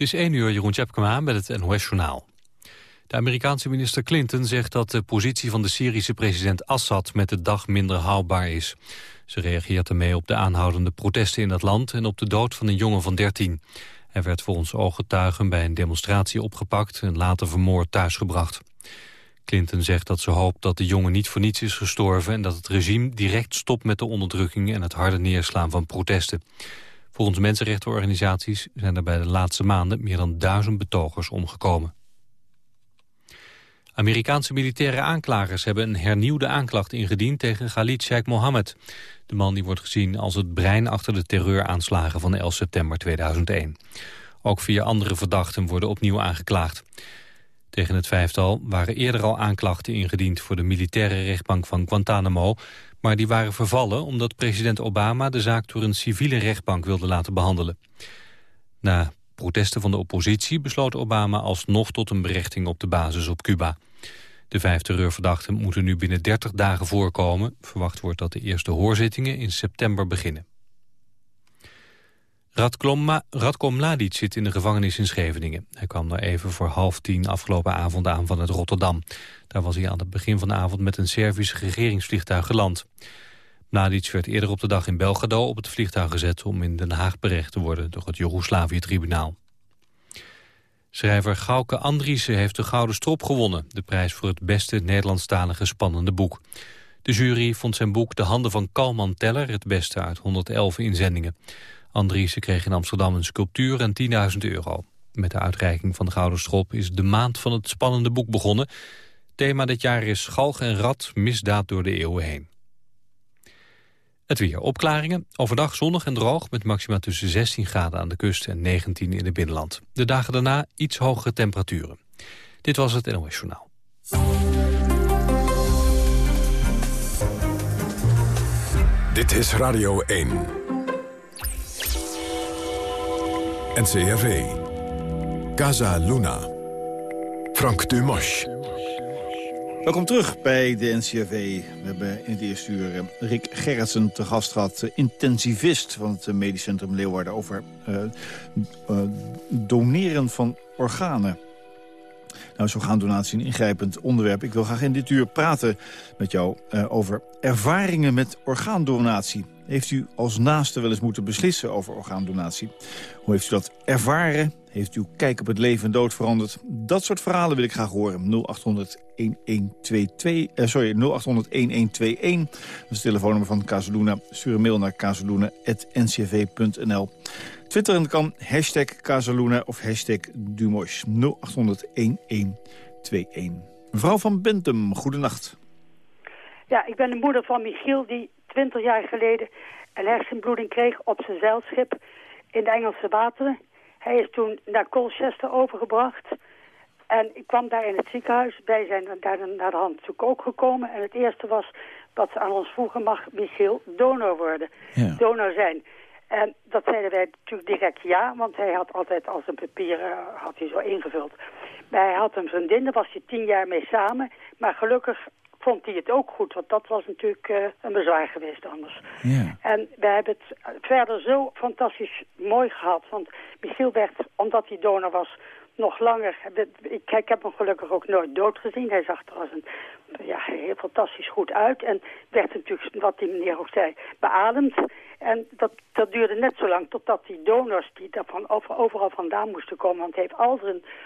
Het is 1 uur, Jeroen Tjepkema met het NOS-journaal. De Amerikaanse minister Clinton zegt dat de positie van de Syrische president Assad met de dag minder houdbaar is. Ze reageert ermee op de aanhoudende protesten in dat land en op de dood van een jongen van 13. Hij werd volgens ooggetuigen bij een demonstratie opgepakt en later vermoord thuisgebracht. Clinton zegt dat ze hoopt dat de jongen niet voor niets is gestorven... en dat het regime direct stopt met de onderdrukking en het harde neerslaan van protesten. Volgens mensenrechtenorganisaties zijn er bij de laatste maanden meer dan duizend betogers omgekomen. Amerikaanse militaire aanklagers hebben een hernieuwde aanklacht ingediend tegen Khalid Sheikh Mohammed. De man die wordt gezien als het brein achter de terreuraanslagen van 11 september 2001. Ook vier andere verdachten worden opnieuw aangeklaagd. Tegen het vijftal waren eerder al aanklachten ingediend voor de militaire rechtbank van Guantanamo, maar die waren vervallen omdat president Obama de zaak door een civiele rechtbank wilde laten behandelen. Na protesten van de oppositie besloot Obama alsnog tot een berechting op de basis op Cuba. De vijf terreurverdachten moeten nu binnen 30 dagen voorkomen. Verwacht wordt dat de eerste hoorzittingen in september beginnen. Radko Mladic zit in de gevangenis in Scheveningen. Hij kwam er even voor half tien afgelopen avond aan van het Rotterdam. Daar was hij aan het begin van de avond met een Servisch regeringsvliegtuig geland. Mladic werd eerder op de dag in Belgrado op het vliegtuig gezet... om in Den Haag berecht te worden door het Joegoslavië-tribunaal. Schrijver Gauke Andriessen heeft de Gouden Strop gewonnen... de prijs voor het beste Nederlandstalige spannende boek. De jury vond zijn boek De Handen van Kalman Teller... het beste uit 111 inzendingen. Andriessen kreeg in Amsterdam een sculptuur en 10.000 euro. Met de uitreiking van de Gouden Strop is de maand van het spannende boek begonnen. Thema dit jaar is Galg en Rad, misdaad door de eeuwen heen. Het weer. Opklaringen. Overdag zonnig en droog met maxima tussen 16 graden aan de kust en 19 in het binnenland. De dagen daarna iets hogere temperaturen. Dit was het NOS Journaal. Dit is Radio 1. NCRV. Casa Luna. Frank Dumas. Welkom terug bij de NCRV. We hebben in het eerste uur eh, Rick Gerritsen te gast gehad. Eh, intensivist van het eh, Medisch Centrum Leeuwarden... over doneren van organen. Nou is orgaandonatie een ingrijpend onderwerp. Ik wil graag in dit uur praten met jou over ervaringen met orgaandonatie. Heeft u als naaste wel eens moeten beslissen over orgaandonatie? Hoe heeft u dat ervaren? Heeft uw kijk op het leven en dood veranderd? Dat soort verhalen wil ik graag horen. 0800 1122, eh, sorry, 0800 1121. Dat is het telefoonnummer van Casaluna. Stuur een mail naar casaluna.ncv.nl. Twitteren kan hashtag Casaluna of hashtag Dumosh. 0800 1121. Mevrouw van Bentum, goedenacht. Ja, ik ben de moeder van Michiel die 20 jaar geleden een hersenbloeding kreeg op zijn zeilschip in de Engelse wateren. Hij is toen naar Colchester overgebracht. En ik kwam daar in het ziekenhuis. Wij zijn daar naar de hand zoek ook gekomen. En het eerste was wat ze aan ons vroegen, mag Michiel donor worden. Ja. Donor zijn. En dat zeiden wij natuurlijk direct ja, want hij had altijd al zijn papieren had hij zo ingevuld. Maar hij had een vriendin, daar was hij tien jaar mee samen. Maar gelukkig vond hij het ook goed. Want dat was natuurlijk uh, een bezwaar geweest anders. En we hebben het verder zo fantastisch mooi gehad. Want Michiel werd, omdat hij donor was, nog langer. Ik, ik heb hem gelukkig ook nooit dood gezien. Hij zag er als een ja, heel fantastisch goed uit. En werd natuurlijk, wat die meneer ook zei, beademd. En dat, dat duurde net zo lang totdat die donors die daarvan over, overal vandaan moesten komen. Want hij heeft alles,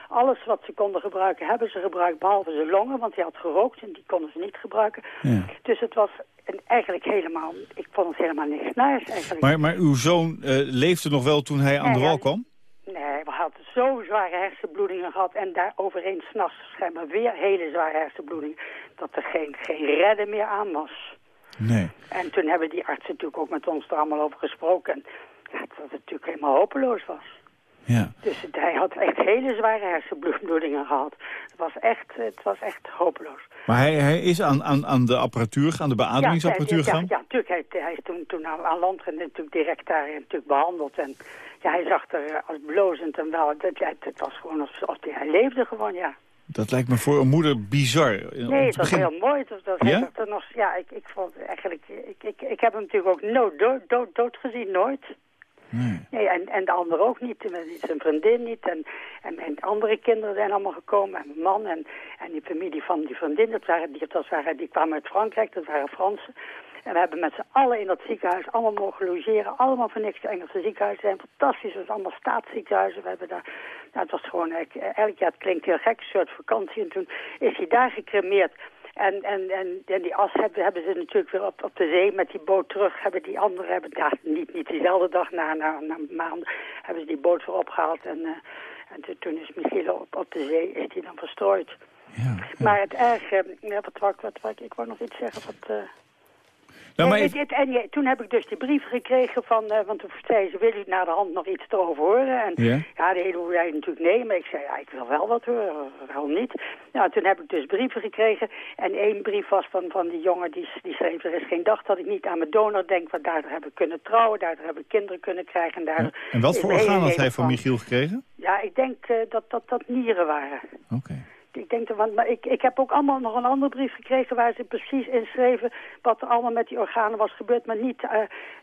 alles wat ze konden gebruiken, hebben ze gebruikt. Behalve zijn longen, want hij had gerookt en die konden ze niet gebruiken. Ja. Dus het was en eigenlijk helemaal, ik vond het helemaal niks naars eigenlijk. Maar, maar uw zoon uh, leefde nog wel toen hij aan de wal kwam? Nee, we hadden zo zware hersenbloedingen gehad. En daar overheen s'nachts schijnbaar weer hele zware hersenbloedingen. Dat er geen, geen redden meer aan was. Nee. En toen hebben die artsen natuurlijk ook met ons er allemaal over gesproken. En ja, dat het natuurlijk helemaal hopeloos was. Ja. Dus hij had echt hele zware hersenbloedingen gehad. Het was echt, het was echt hopeloos. Maar hij, hij is aan, aan, aan de apparatuur aan de beademingsapparatuur ja, gegaan? Ja, natuurlijk. Hij, hij, is toen, toen aan, aan land en natuurlijk direct daar natuurlijk behandeld. En ja, hij zag er eh, als blozend en wel. Dat, ja, het was gewoon alsof hij, hij leefde gewoon, ja. Dat lijkt me voor een moeder bizar. Nee, het was heel mooi. Dat, dat ja? Er nog, ja, ik, ik vond eigenlijk... Ik, ik, ik heb hem natuurlijk ook nooit dood, dood, dood gezien, nooit. Nee. en, en de andere ook niet. Zijn vriendin niet. En, en andere kinderen zijn allemaal gekomen. En mijn man en, en die familie van die vriendin. Dat waren, die, dat waren, die kwamen uit Frankrijk. Dat waren Fransen. En we hebben met z'n allen in dat ziekenhuis allemaal mogen logeren. Allemaal voor niks. De Engelse ziekenhuizen zijn fantastisch. Het was allemaal staatsziekenhuizen. We hebben daar, nou, was gewoon, elk jaar, het klinkt heel gek, een soort vakantie. En toen is hij daar gecremeerd. En, en, en, en die as hebben, hebben ze natuurlijk weer op, op de zee met die boot terug. Hebben die anderen, hebben, ja, niet, niet diezelfde dag, na, na, na maanden, hebben ze die boot weer opgehaald. En, uh, en toen is Michiel op, op de zee, is hij dan verstrooid. Ja, Maar het erge, ja, wat, wat, wat, wat, ik wou nog iets zeggen wat... Uh, nou, maar en toen heb ik dus die brief gekregen van, uh, want toen zei ze, wil u naar de hand nog iets erover horen? En ja, ja de hele zei natuurlijk nee, maar ik zei, ja, ik wil wel wat horen, waarom niet? Nou, toen heb ik dus brieven gekregen en één brief was van, van die jongen, die, die schreef, er is geen dag dat ik niet aan mijn donor denk, want daardoor heb ik kunnen trouwen, daardoor heb ik kinderen kunnen krijgen. En, daardoor en wat voor orgaan had hij van Michiel gekregen? Ja, ik denk uh, dat, dat dat nieren waren. Oké ik denk, want, maar ik, ik heb ook allemaal nog een andere brief gekregen waar ze precies inschreven wat er allemaal met die organen was gebeurd. Maar niet, uh,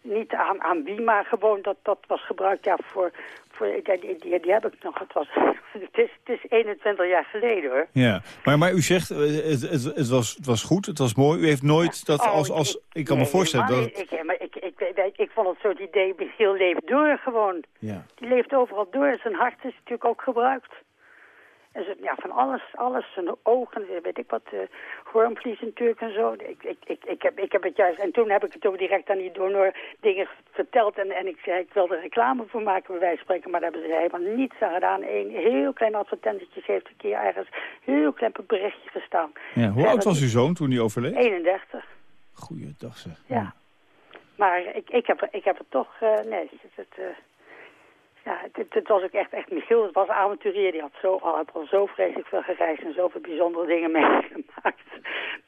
niet aan, aan wie, maar gewoon dat dat was gebruikt ja, voor, voor die, die, die heb ik nog. Het, was, het, is, het is 21 jaar geleden hoor. Ja, maar, maar u zegt, eh, het, het, het, was, het was goed, het was mooi. U heeft nooit dat oh, als, als, ik, kan me voorstellen dat... Ik, maar ik, ik, ik, ik vond het zo het idee, Michiel leeft door gewoon. Ja. Die leeft overal door, zijn hart is natuurlijk ook gebruikt. En ze, ja, van alles, alles, zijn ogen, weet ik wat, uh, hoornvlies natuurlijk en zo. Ik, ik, ik, ik, heb, ik heb het juist, en toen heb ik het ook direct aan die donor dingen verteld. En, en ik zei, ik wil er reclame voor maken, bij wijze van spreken. Maar daar hebben ze helemaal niets aan gedaan. Een heel klein advertentietje heeft een keer ergens heel klein berichtje gestaan. Ja, hoe oud was uw zoon toen hij overleed? 31. Goeiedag zeg. Ja. Maar ik, ik, heb, ik heb het toch, uh, nee, het, het, uh, ja, het, was ook echt, echt Michiel. Het was avonturier. Die had, zo, al, had al zo vreselijk veel gereisd en zoveel bijzondere dingen meegemaakt.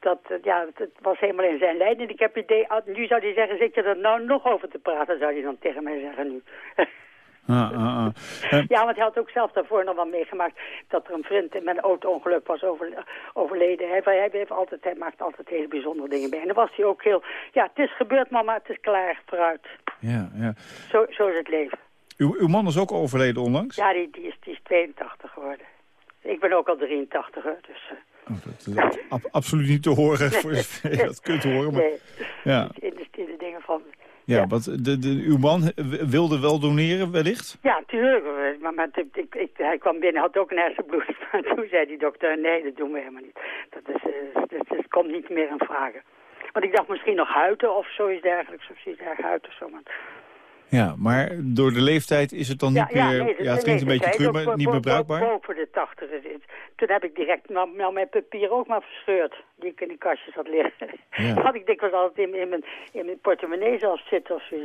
Dat, eh, ja, het, was helemaal in zijn lijn. En ik heb het idee, nu zou hij zeggen, zit je er nou nog over te praten, zou hij dan tegen mij zeggen nu. Ah, ah, ah. Ja, want hij had ook zelf daarvoor nog wel meegemaakt dat er een vriend met een auto-ongeluk was overleden. Hij, hij, heeft altijd, hij maakt altijd hele bijzondere dingen mee. En dan was hij ook heel, ja, het is gebeurd mama, het is klaar, vooruit. Ja, ja. Zo, zo is het leven. Uw, uw man is ook overleden onlangs? Ja, die, die, is, die is 82 geworden. Ik ben ook al 83, dus... Uh... Oh, dat absoluut niet te horen, voor dat kunt horen. Maar, nee, ja. in, de, in de dingen van... Ja, ja. Want de, de, uw man wilde wel doneren, wellicht? Ja, tuurlijk. Maar, maar ik, ik, hij kwam binnen, had ook een hersenbloeding. Maar toen zei die dokter, nee, dat doen we helemaal niet. Dat, is, uh, dat, dat komt niet meer in vragen. Want ik dacht misschien nog huiten of zoiets dergelijks. Of zoiets dergelijks, huiten of zo. Maar ja, maar door de leeftijd is het dan niet meer... Ja, het klinkt een beetje cru, maar niet meer bruikbaar? Boven de tachtig. Toen heb ik direct nou, nou, mijn papier ook maar verscheurd. Die ik in de kastjes had liggen. Ja. had ik dikwijls altijd in, in, mijn, in mijn portemonnee zelfs zitten of zo.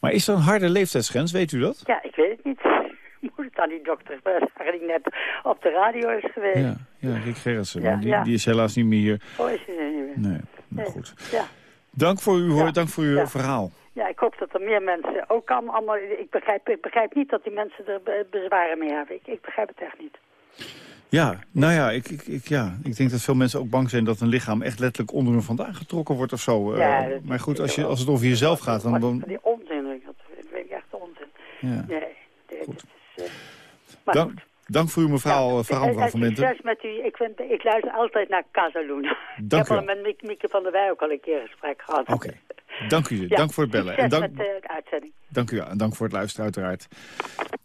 Maar is er een harde leeftijdsgrens, weet u dat? Ja, ik weet het niet. Moet het aan die dokter vragen die net op de radio is geweest. Ja, ja Rick Gerritsen, die, die, is helaas niet meer hier. Oh, is hij niet meer? Nee, maar goed. Ja. Dank voor uw, dank voor uw verhaal. Ja, ik hoop dat er meer mensen ook kan. Allemaal, ik, begrijp, ik begrijp niet dat die mensen er bezwaren mee hebben. Ik, ik begrijp het echt niet. Ja, nou ja ik, ik, ik, ja, ik denk dat veel mensen ook bang zijn dat een lichaam echt letterlijk onder hun vandaan getrokken wordt of zo. Ja, uh, maar goed, als, je, als het over jezelf gaat, dan... dan... Die onzin, dat vind ik echt onzin. Ja. Nee, goed. Is, uh, maar dank, goed. dank voor uw mevrouw, ja, verhaal van Succes met u. Ik, vind, ik luister altijd naar Casaluna. Dank ik heb al met Mieke van der Wij ook al een keer een gesprek gehad. Oké. Dank u, dank voor het bellen. En dank, met de uitzending. Dank u en dank voor het luisteren uiteraard.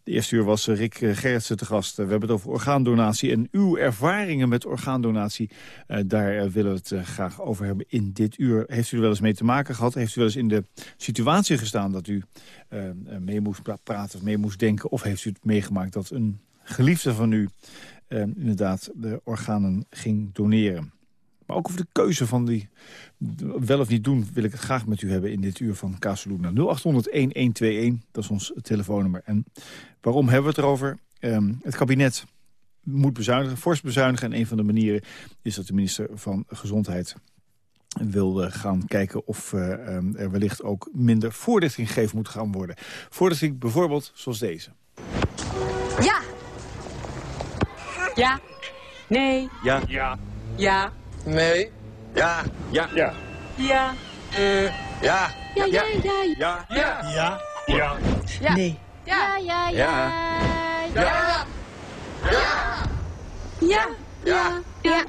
De eerste uur was eh, Rick eh, Gerritsen te gast. We hebben het over orgaandonatie en uw ervaringen met orgaandonatie. Uh, daar willen we het graag over hebben in dit uur. Heeft u er wel eens mee te maken gehad? Heeft u wel eens in de situatie gestaan dat u uh, mee moest praten of mee moest denken? Of heeft u het meegemaakt dat een geliefde van u inderdaad de organen ging doneren? Maar ook over de keuze van die wel of niet doen... wil ik het graag met u hebben in dit uur van Casaluna. 0800-1121, dat is ons telefoonnummer. En waarom hebben we het erover? Um, het kabinet moet bezuinigen, fors bezuinigen. En een van de manieren is dat de minister van Gezondheid wil uh, gaan kijken of uh, um, er wellicht ook minder voorlichting gegeven moet gaan worden. Voorlichting bijvoorbeeld zoals deze. Ja. Ja. Nee. Ja. Ja. Ja. Nee. Ja. Ja. Ja. Ja. Uh. Ja. Ja, ja, ja. Ja. Ja. Ja. fout? Ja. Nee. Ja, ja, Ja. ja. Ja. Ja, ja, ja.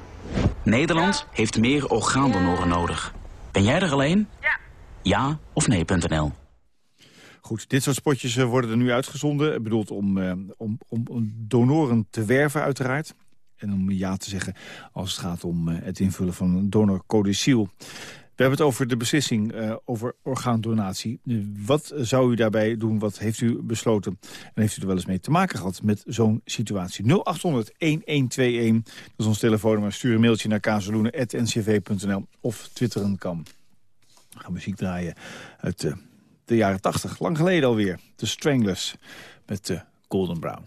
Nederland heeft meer orgaandonoren nodig. Ben jij er alleen? Ja. Ja of nee.nl. Goed, dit soort spotjes eh, worden er nu uitgezonden. Bedoeld om, eh, om, om, om donoren te werven uiteraard. En om ja te zeggen als het gaat om eh, het invullen van een donorcodiciel. We hebben het over de beslissing eh, over orgaandonatie. Wat zou u daarbij doen? Wat heeft u besloten? En heeft u er wel eens mee te maken gehad met zo'n situatie? 0800-1121, dat is ons telefoonnummer. Stuur een mailtje naar kazeloenen.ncv.nl of twitteren kan. We gaan muziek draaien uit eh, de jaren 80, lang geleden alweer. De Stranglers met eh, Golden Brown.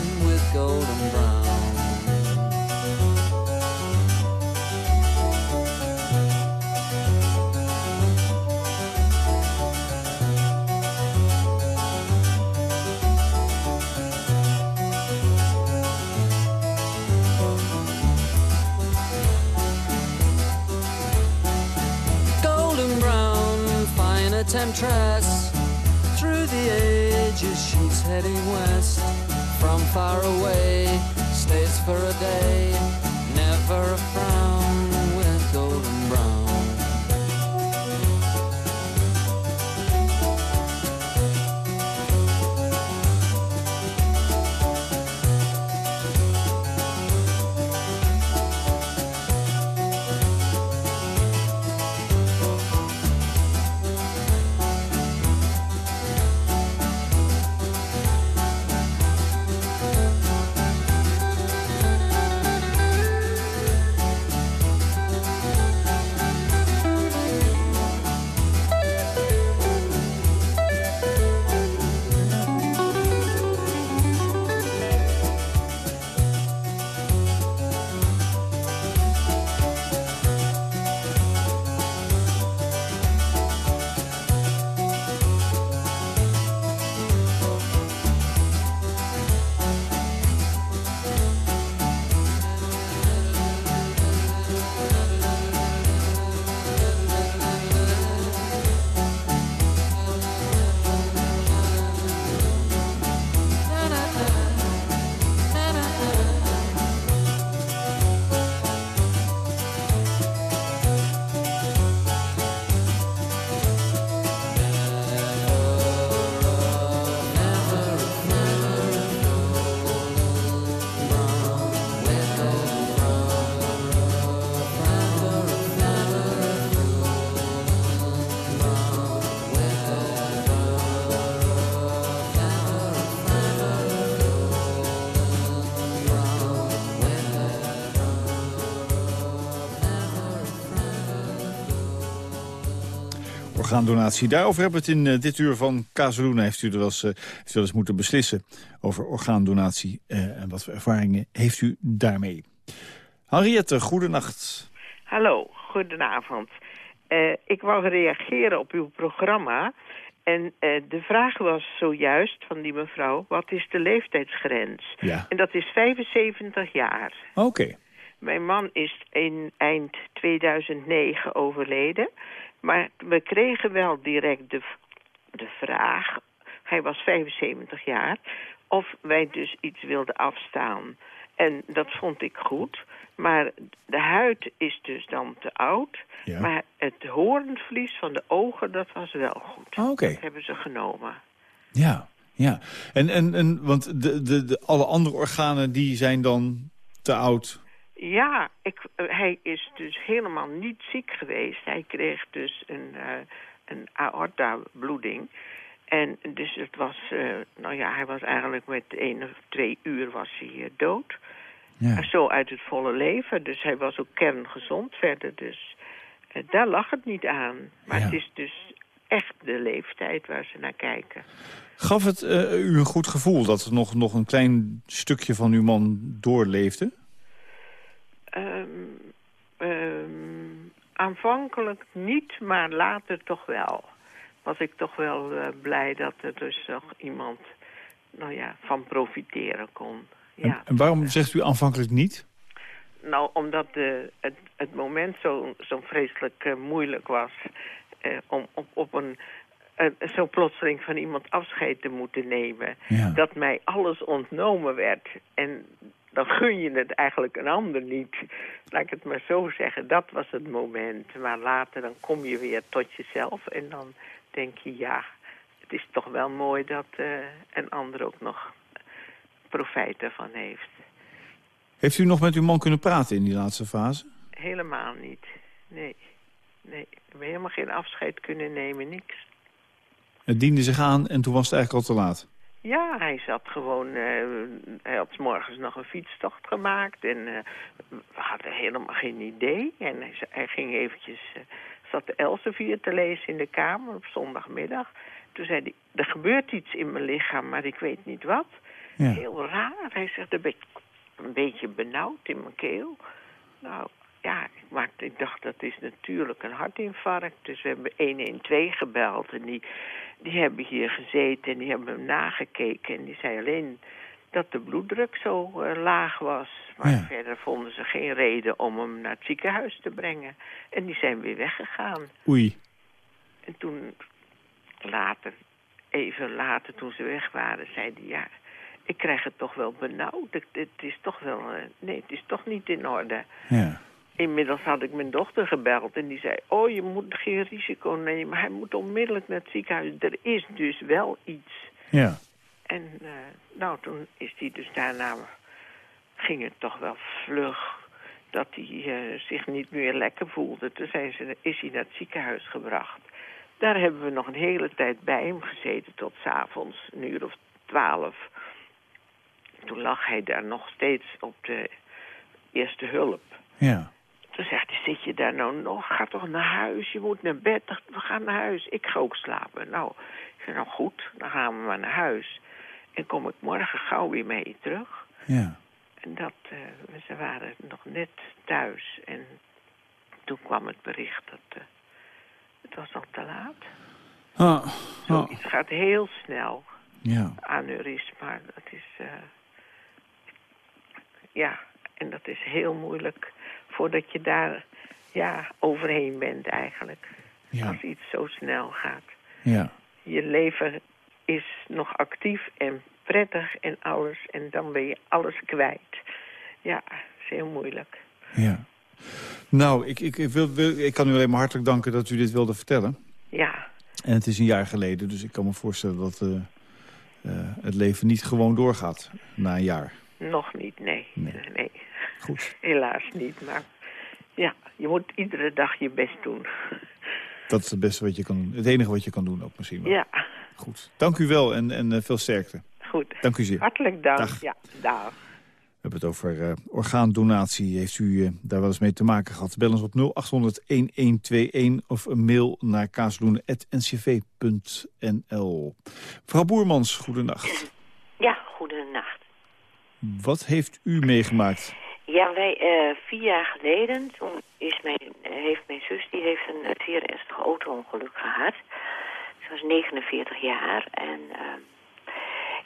golden brown golden brown, fine a temptress. Through the ages, she's heading west. Far away, stays for a day. Never orgaandonatie. Daarover hebben we het in eh, dit uur van Kazeluna. Heeft u er wel eens, eh, heeft u wel eens moeten beslissen over orgaandonatie? eh, en wat voor ervaringen heeft u daarmee? Henriette, goedenacht. Hallo, goedenavond. Ik wou reageren op uw programma. En de vraag was zojuist van die mevrouw... wat is de leeftijdsgrens? Ja. En dat is 75 jaar. Oké. Mijn man is in eind 2009 overleden. Maar we kregen wel direct de, de vraag... hij was 75 jaar... of wij dus iets wilden afstaan. En dat vond ik goed. Maar de huid is dus dan te oud. Ja. Maar het hoornvlies van de ogen, dat was wel goed. Oké. Dat hebben ze genomen. Ja, ja. En, en, en want de, de, de, alle andere organen die zijn dan te oud. Ja, ik, eh, hij is dus helemaal niet ziek geweest. Hij kreeg dus een, uh, een aorta-bloeding. En dus het was, uh, nou ja, hij was eigenlijk met één of twee uur was hij dood. Ja. Zo uit het volle leven. Dus hij was ook kerngezond verder. Dus daar lag het niet aan. Maar ja. het is dus echt de leeftijd waar ze naar kijken. Gaf het u een goed gevoel dat er nog, nog een klein stukje van uw man doorleefde? Um, um, aanvankelijk niet, maar later toch wel. Was ik toch wel uh, blij dat er dus nog iemand nou ja, van profiteren kon. Ja. En, en waarom zegt u aanvankelijk niet? Nou, omdat de, het, het moment zo, zo vreselijk uh, moeilijk was... Uh, om op, op een zo plotseling van iemand afscheid te moeten nemen. Ja. Dat mij alles ontnomen werd. En dan gun je het eigenlijk een ander niet. Laat ik het maar zo zeggen, dat was het moment. Maar later dan kom je weer tot jezelf en dan denk je... ja, het is toch wel mooi dat uh, een ander ook nog profijt ervan heeft. Heeft u nog met uw man kunnen praten in die laatste fase? Helemaal niet, nee. Nee, we hebben helemaal geen afscheid kunnen nemen, niks. Het diende zich aan en toen was het eigenlijk al te laat? Ja, hij zat gewoon... Uh, hij had morgens nog een fietstocht gemaakt. En uh, we hadden helemaal geen idee. En hij, hij ging eventjes... Uh, zat de Elsevier te lezen in de kamer op zondagmiddag. Toen zei hij, er gebeurt iets in mijn lichaam, maar ik weet niet wat. Ja. Heel raar. Hij zegt, een beetje, een beetje benauwd in mijn keel. Nou, ja, maar ik dacht, dat is natuurlijk een hartinfarct. Dus we hebben 112 gebeld en die die hebben hier gezeten en die hebben hem nagekeken. En die zei alleen dat de bloeddruk zo uh, laag was. Maar ja. verder vonden ze geen reden om hem naar het ziekenhuis te brengen. En die zijn weer weggegaan. Oei. En toen later, even later toen ze weg waren, zei hij... ja, ik krijg het toch wel benauwd. Het, het is toch wel... Uh, nee, het is toch niet in orde. Ja. Inmiddels had ik mijn dochter gebeld en die zei... oh, je moet geen risico nemen, hij moet onmiddellijk naar het ziekenhuis. Er is dus wel iets. Ja. En uh, nou, toen is hij dus daarna... ging het toch wel vlug dat hij uh, zich niet meer lekker voelde. Toen zijn ze, is hij naar het ziekenhuis gebracht. Daar hebben we nog een hele tijd bij hem gezeten tot s'avonds, een uur of twaalf. Toen lag hij daar nog steeds op de eerste hulp. Ja. Toen zegt hij, zit je daar nou nog? Ga toch naar huis, je moet naar bed. We gaan naar huis. Ik ga ook slapen. Nou, ik zei, nou goed, dan gaan we maar naar huis. En kom ik morgen gauw weer mee terug. Ja. En dat, uh, ze waren nog net thuis. En toen kwam het bericht dat uh, het was al te laat. Oh, oh. Het gaat heel snel. Ja. Aneurysma, dat is... Uh, ja, en dat is heel moeilijk voordat je daar ja, overheen bent eigenlijk. Ja. Als iets zo snel gaat. Ja. Je leven is nog actief en prettig en alles. En dan ben je alles kwijt. Ja, is heel moeilijk. Ja. Nou, ik, ik, wil, wil, ik kan u alleen maar hartelijk danken dat u dit wilde vertellen. Ja. En het is een jaar geleden, dus ik kan me voorstellen dat uh, uh, het leven niet gewoon doorgaat na een jaar. Nog niet, nee. Nee. nee. Goed. Helaas niet, maar ja, je moet iedere dag je best doen. Dat is het beste wat je kan doen. Het enige wat je kan doen ook misschien wel. Ja. Goed. Dank u wel en, en uh, veel sterkte. Goed. Dank u zeer. Hartelijk dank. Dag. Ja, dag. We hebben het over uh, orgaandonatie. Heeft u uh, daar wel eens mee te maken gehad? Bel ons op 0800-1121 of een mail naar kaasloenen.ncv.nl. Mevrouw Boermans, goedenacht. Ja, goedenacht. Wat heeft u meegemaakt? Ja, wij uh, vier jaar geleden, toen is mijn, heeft mijn zus, die heeft een zeer ernstig auto-ongeluk gehad. Ze was 49 jaar en uh,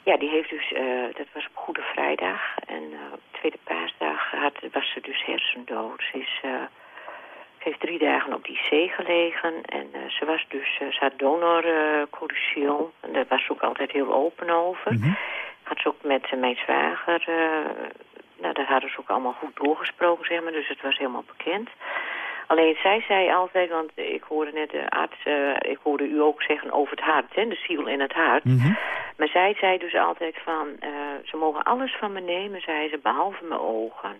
ja, die heeft dus, uh, dat was op Goede Vrijdag en op Tweede Paasdag had, was ze dus hersendood. Ze, is, ze heeft drie dagen op die zee gelegen en ze was dus, ze had donorcodition en daar was ze ook altijd heel open over. Mm -hmm. Had ze ook met mijn zwager nou, daar hadden ze ook allemaal goed doorgesproken, zeg maar. Dus het was helemaal bekend. Alleen zij zei altijd, want ik hoorde net de arts, uh, ik hoorde u ook zeggen over het hart, hè, de ziel in het hart. Mm -hmm. Maar zij zei dus altijd van, uh, ze mogen alles van me nemen, zei ze, behalve mijn ogen.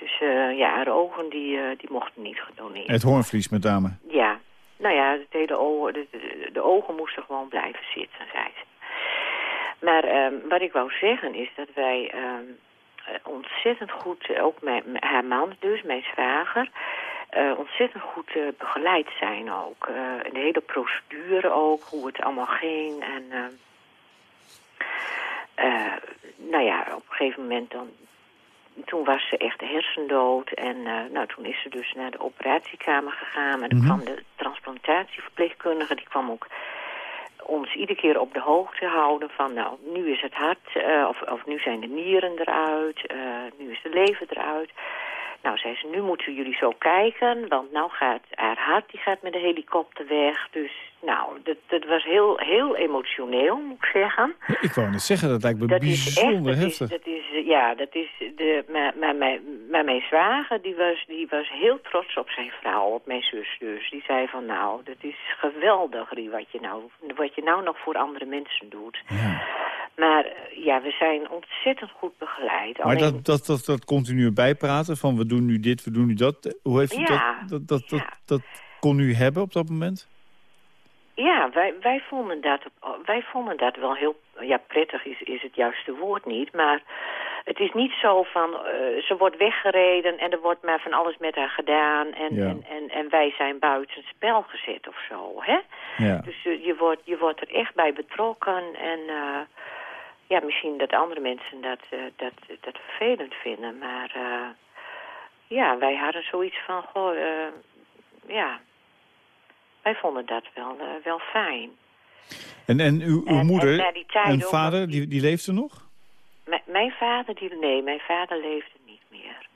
Dus eh, ja, haar ogen die, eh, die mochten niet gedoneerd Het hoornvlies met name. Ja, nou ja, het hele ogen, de, de, de ogen moesten gewoon blijven zitten, zei ze. Maar ehm, wat ik wou zeggen is dat wij ehm, eh, ontzettend goed, eh, ook mijn, haar man dus, mijn zwager, eh, ontzettend goed eh, begeleid zijn ook. Eh, en de hele procedure ook, hoe het allemaal ging. En eh, nou ja, op een gegeven moment dan... Toen was ze echt hersendood en eh, nou, toen is ze dus naar de operatiekamer gegaan. En dan Mhm. kwam de transplantatieverpleegkundige, die kwam ook ons iedere keer op de hoogte houden van, nou, nu is het hart, eh, of, of nu zijn de nieren eruit, eh, nu is de lever eruit. Nou, zei ze, nu moeten jullie zo kijken, want nou gaat haar hart, die gaat met de helikopter weg. Dus, nou, dat, dat was heel, heel emotioneel, moet ik zeggen. Ik wou net zeggen, dat lijkt me Dat is echt, bijzonder dat is, dat is, eh, ja, dat is de, maar, maar, mijn, maar mijn zwager, die was, die was heel trots op zijn vrouw, op mijn zus dus. Die zei van, nou, dat is geweldig, Rie, wat je nou, wat je nou nog voor andere mensen doet. Maar eh, ja, we zijn ontzettend goed begeleid. Maar Alleen- dat, dat, dat, dat continu bijpraten van we doen nu dit, we doen nu dat. Hoe heeft u Ja, dat, dat, dat, dat, dat kon u hebben op dat moment? Ja, wij, wij, vonden dat, wij vonden dat wel heel... Ja, prettig is, is het juiste woord niet, maar... Het is niet zo van, eh, ze wordt weggereden en er wordt maar van alles met haar gedaan en, Ja. en, en, en wij zijn buiten spel gezet of zo, hè? Ja. Dus eh, je, wordt, je wordt er echt bij betrokken en eh, ja, misschien dat andere mensen dat, eh, dat, dat vervelend vinden, maar eh, ja, wij hadden zoiets van, goh, eh, ja, wij vonden dat wel, wel fijn. En, en uw, uw En- moeder en vader, die, die leefde nog? Mijn vader, die, nee, mijn vader leefde.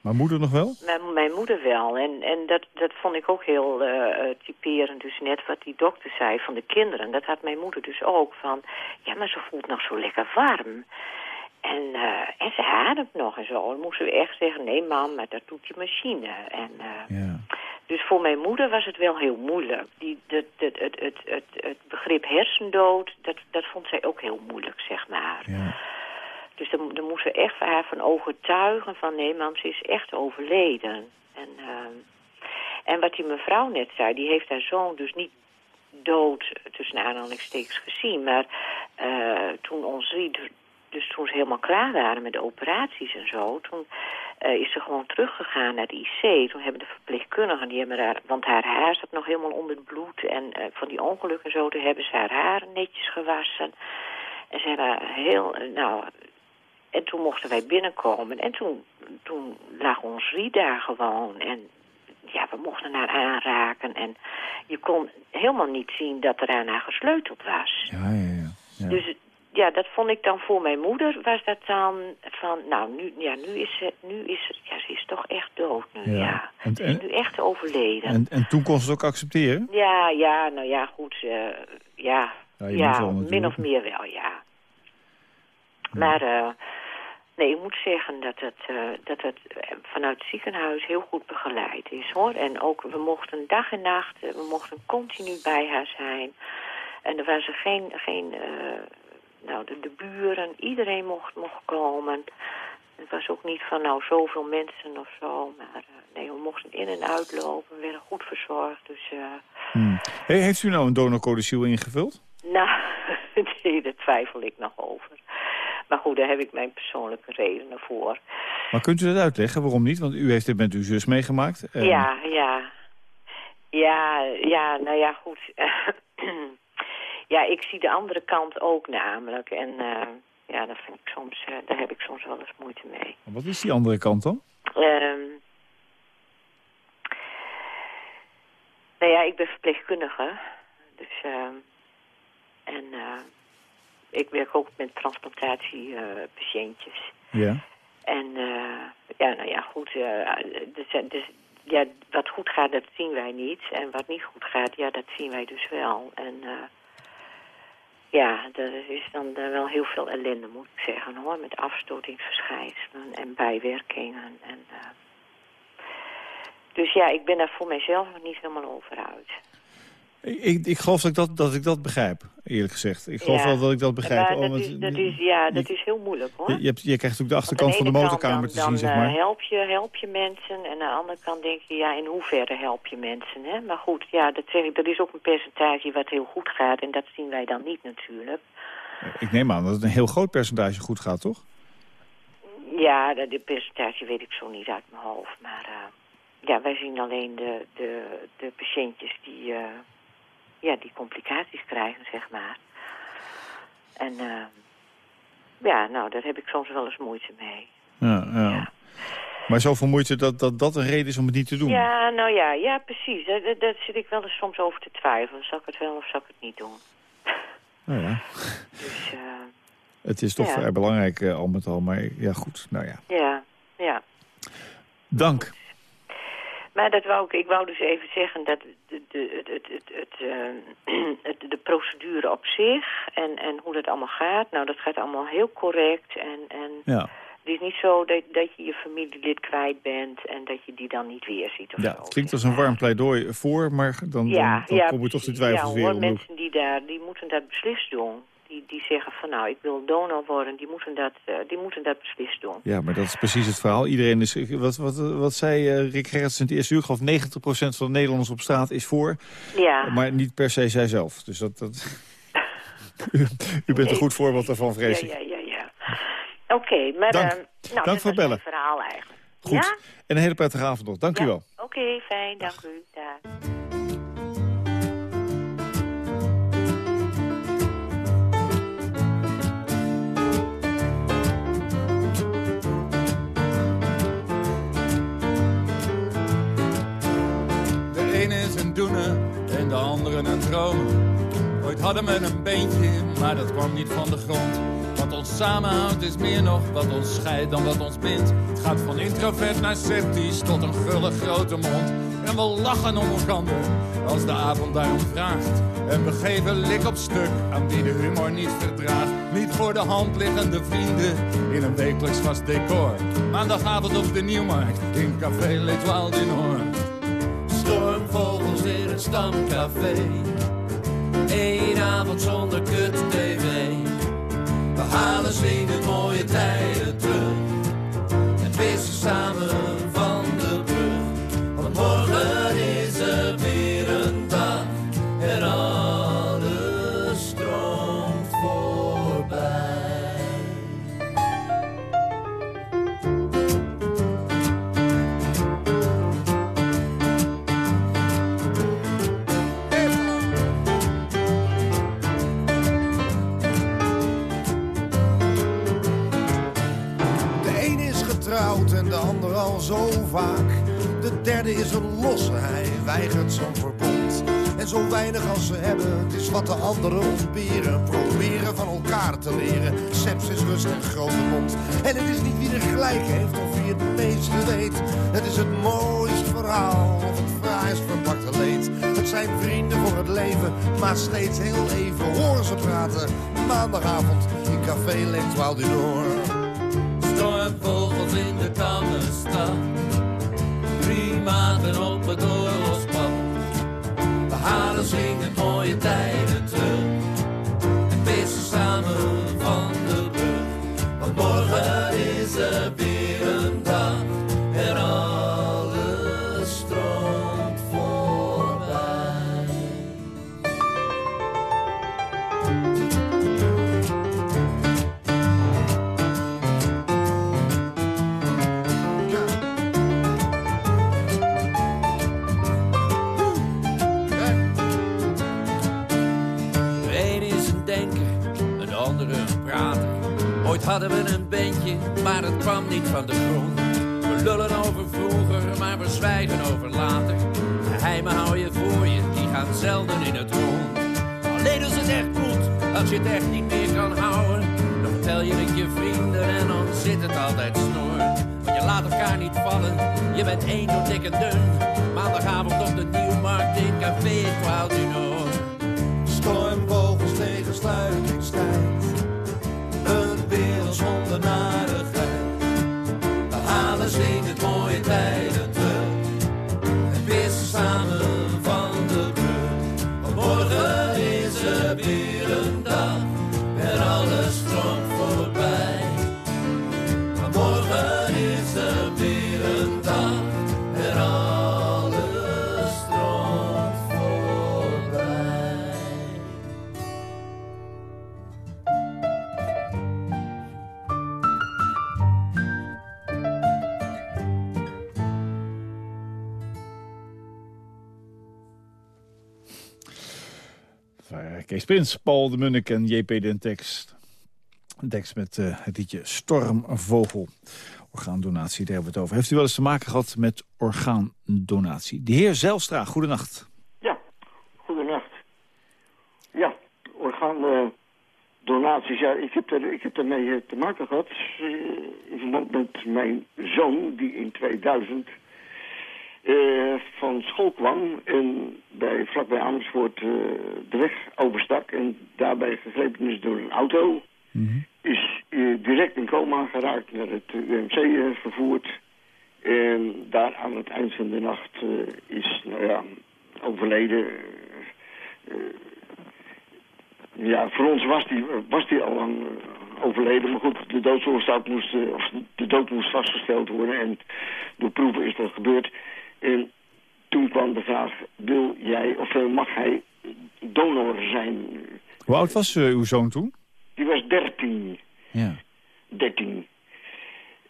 Maar moeder nog wel? Mijn, mijn moeder wel. En, en dat, dat vond ik ook heel eh, typerend. Dus net wat die dokter zei van de kinderen. Dat had mijn moeder dus ook. Van, ja, maar ze voelt nog zo lekker warm. En, eh, en ze ademt nog en zo. Dan moesten we echt zeggen, nee mam, maar dat doet die machine. En, eh, Dus voor mijn moeder was het wel heel moeilijk. Die, dat, dat, het, het, het, het begrip hersendood, dat, dat vond zij ook heel moeilijk, zeg maar. Dus daar moesten we echt haar van overtuigen van nee, mam, ze is echt overleden. En, ehm, en wat die mevrouw net zei, die heeft haar zoon dus niet dood, tussen aanhalingstekens, gezien. Maar eh, toen ons drie, dus toen ze helemaal klaar waren met de operaties en zo, toen eh, is ze gewoon teruggegaan naar de IC. Toen hebben de verpleegkundigen, die hebben haar, want haar haar zat nog helemaal onder het bloed en eh, van die ongelukken en zo, toen hebben ze haar haar netjes gewassen. En ze hebben heel, nou, en toen mochten wij binnenkomen. En toen, toen lag ons Rie daar gewoon. En ja, we mochten haar aanraken. En je kon helemaal niet zien dat er aan haar gesleuteld was. Ja, ja, ja. Dus ja, dat vond ik dan voor mijn moeder, was dat dan van, nou, nu, ja, nu is ze, nu is ze, ja, ze is toch echt dood nu, ja. Ja. En, Ze is en, nu echt overleden. en, en toen kon ze het ook accepteren? Ja, ja, nou ja, goed, eh, ja, Ja, min of meer wel, ja. Maar eh, nee, ik moet zeggen dat het, eh, dat het eh, vanuit het ziekenhuis heel goed begeleid is, hoor. En ook, we mochten dag en nacht, eh, we mochten continu bij haar zijn. En er was er geen, geen nou, de, de buren, iedereen mocht, mocht komen. Het was ook niet van, nou, zoveel mensen of zo, maar nee, we mochten in en uitlopen, we werden goed verzorgd, dus... Hmm. Hey, heeft u nou een donorcodiciel ingevuld? nou, nee, daar twijfel ik nog over. Maar goed, daar heb ik mijn persoonlijke redenen voor. Maar kunt u dat uitleggen? Waarom niet? Want u heeft dit met uw zus meegemaakt. Eh, Ja, ja. Ja, ja, nou ja, goed. ja, ik zie de andere kant ook namelijk. En eh, ja, daar, vind ik soms, eh, daar heb ik soms wel eens moeite mee. Wat is die andere kant dan? Ehm nou ja, ik ben verpleegkundige. Dus, ehm en eh, ik werk ook met transplantatiepatiëntjes. Ja. En eh, ja, nou ja, goed. dus, dus, ja, wat goed gaat, dat zien wij niet. En wat niet goed gaat, ja, dat zien wij dus wel. En eh, ja, er is dan wel heel veel ellende, moet ik zeggen, hoor. Met afstotingsverschijnselen en bijwerkingen. En, dus ja, ik ben daar voor mijzelf nog niet helemaal over uit. Ik, ik, geloof dat ik dat, dat ik dat begrijp. eerlijk gezegd. Ik geloof Ja. wel dat ik dat begrijp. Maar Oh, dat, is, dat is, ja, dat is heel moeilijk hoor. je, je, hebt, je krijgt ook de achterkant van de motorkamer dan, te zien, zeg dan, maar. eh, help, je, help je mensen en aan de andere kant denk je, ja, in hoeverre help je mensen. Hè? Maar goed, ja, dat zeg ik, er is ook een percentage wat heel goed gaat en dat zien wij dan niet natuurlijk. Ik neem aan dat het een heel groot percentage goed gaat, toch? Ja, dat percentage weet ik zo niet uit mijn hoofd. Maar eh, ja, wij zien alleen de, de, de patiëntjes die, eh, ja, die complicaties krijgen, zeg maar. En eh, ja, nou, daar heb ik soms wel eens moeite mee. Ja, ja. Maar zoveel moeite dat, dat dat een reden is om het niet te doen. Ja, nou ja, ja, precies. Daar, zit ik wel eens soms over te twijfelen. Zal ik het wel of zal ik het niet doen? Nou ja. Dus eh, Het is toch Ja. vrij belangrijk eh, al met al. Maar ja, goed. Nou ja. ja, ja. Dank. Maar dat wou ik, ik wou dus even zeggen dat de, de, het, het, het, het- de procedure op zich en, en hoe dat allemaal gaat, nou dat gaat allemaal heel correct. En, en Ja. het is niet zo dat, dat je je familielid kwijt bent en dat je die dan niet weer ziet of Ja, zo. het klinkt als een warm pleidooi voor, maar dan, Ja, dan, dan ja, kom je toch de twijfels ja, weer hoor, hoek. mensen die daar, die moeten dat beslist doen. Die, die zeggen van nou, ik wil donor worden, die moeten dat, eh, die moeten dat beslist doen. Ja, maar dat is precies het verhaal. Iedereen is... Wat, wat, wat zei eh, Rick Gerrits in het eerste uur? Geloof 90% van de Nederlanders op straat is voor. Ja. Maar niet per se zijzelf. Dus dat... dat... u, u bent een goed voorbeeld daarvan, vrees ik. Ja, ja, ja, ja. Oké, maar... Dank. eh, nou, Dank voor bellen. verhaal eigenlijk. Goed. Ja? En een hele prettige avond nog. Dank u wel. Oké, fijn, dank u. Dag. En de andere een dromer. Ooit hadden we een beentje, maar dat kwam niet van de grond. Wat ons samenhoudt is meer nog wat ons scheidt dan wat ons bindt. Het gaat van introvert naar sceptisch tot een gulle grote mond. En we lachen om elkaar als de avond daarom vraagt. En we geven lik op stuk aan wie de humor niet verdraagt. Niet voor de hand liggende vrienden in een wekelijks vast decor. Maandagavond op de Nieuwmarkt in Café L'Etoile du. Stormvogels in het stamcafé. Eén avond zonder kut-tv. We halen zingend mooie tijden terug. En vissen samen zo vaak. De derde is een losse, hij weigert zo'n verbond. En zo weinig als ze hebben, het is wat de anderen ontberen. Proberen van elkaar te leren, sepsis, rust en grote mond. En het is niet wie er gelijk heeft of wie het meeste weet. Het is het mooiste verhaal of het fraaist verpakte leed. Het zijn vrienden voor het leven, maar steeds heel even horen ze praten. Maandagavond in Café L'Etoile du. Stormvogels in de tamme stad. Drie maanden op het oorlogspad. We halen zingend mooie tijden maar het kwam niet van de grond. We lullen over vroeger, maar we zwijgen over later. Geheimen hou je voor je, die gaan zelden in het rond. Alleen als het echt moet, als je het echt niet meer kan houden. Dan vertel je het je vrienden en dan zit het altijd snor. Want je laat elkaar niet vallen, je bent één door dik en dun. Maandagavond op de Nieuwmarkt in Café Etoile du Nord. Stormvogels tegen sluitingstijd. Een wereld zonder narigheid. Kees Prins, Paul de Munnik en JP Den Tekst. Met eh, het liedje Stormvogel. Orgaandonatie, daar hebben we het over. Heeft u wel eens te maken gehad met orgaandonatie? De heer Zelstra, goedenacht. Goedenacht. Ja, orgaandonaties. ja, ik heb, er, ik heb ermee eh, te maken gehad. eh, in verband met mijn zoon, die in 2000 eh, van school kwam. En bij, vlakbij Amersfoort eh, de weg overstak. En daarbij gegrepen is door een auto. Is eh, direct in coma geraakt, naar het UMC vervoerd. En daar aan het eind van de nacht is, nou ja, overleden. Ja, voor ons was die, was die al lang overleden. Maar goed, de doodsoorzaak moest, of de dood moest vastgesteld worden. En door proeven is dat gebeurd. En toen kwam de vraag, wil jij, of eh, mag hij donor zijn? Hoe oud was eh, uw zoon toen? Die was 13. Ja. 13.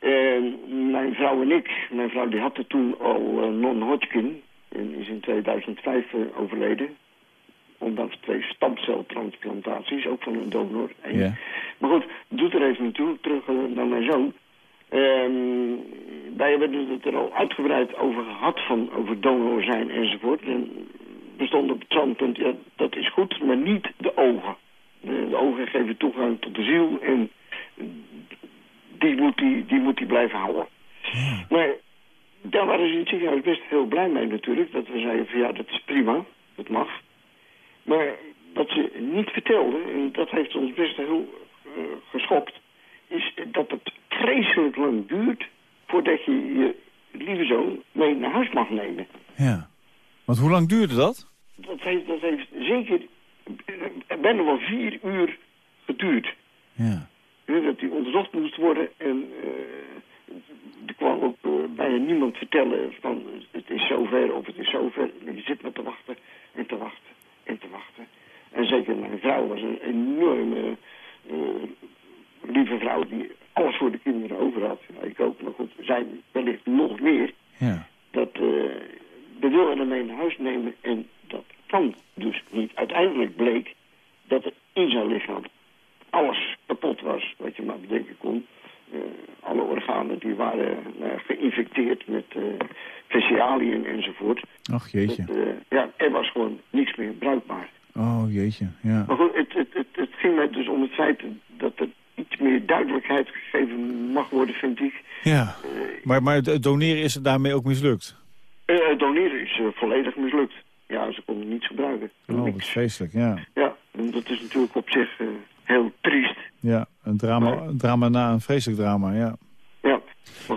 En mijn vrouw en ik, mijn vrouw die had er toen al eh, non-Hodgkin en is in 2005 eh, overleden. Ondanks twee stamceltransplantaties, ook van een donor. En- Ja. Maar goed, doet er even naartoe, terug eh, naar mijn zoon. Ehm, wij hebben het er al uitgebreid over gehad, van over donor zijn enzovoort. En we stonden op het standpunt, ja, dat is goed, maar niet de ogen. De, de ogen geven toegang tot de ziel en die moet die, die, moet die blijven houden. Maar daar waren ze in het ziekenhuis best heel blij mee natuurlijk. Dat we zeiden van ja, dat is prima, dat mag. Maar wat ze niet vertelden, en dat heeft ons best heel eh, geschokt... is dat het vreselijk lang duurt voordat je je lieve zoon mee naar huis mag nemen. Ja. Want hoe lang duurde dat? Dat heeft, dat heeft zeker eh, bijna wel vier uur geduurd. Ja. Dat die onderzocht moest worden en eh, er kwam ook eh, bijna niemand vertellen van het is zover of het is zover. Je zit maar te wachten en te wachten en te wachten. En zeker mijn vrouw was een enorme lieve vrouw die alles voor de kinderen over had. Ik ook, maar goed, zij wellicht nog meer. Ja. Dat eh, we wilden hem mee naar huis nemen en dat kan dus niet. Uiteindelijk bleek dat er in zijn lichaam alles kapot was wat je maar bedenken kon. Eh, alle organen die waren eh, geïnfecteerd met eh specialiën enzovoort. Ach, jeetje. Dat, eh, ja, er was gewoon niks meer bruikbaar. Oh, jeetje. Ja. Maar goed, het, het, het, het ging mij dus om het feit dat er iets meer duidelijkheid gegeven mag worden, vind ik. Ja. Maar, maar het doneren is het daarmee ook mislukt? Eh, doneren is eh, volledig mislukt. Ja, ze konden niets gebruiken. Oh, vreselijk, ja. Ja, en dat is natuurlijk op zich eh, heel triest. Ja, een drama, een drama na een vreselijk drama, ja. Ja.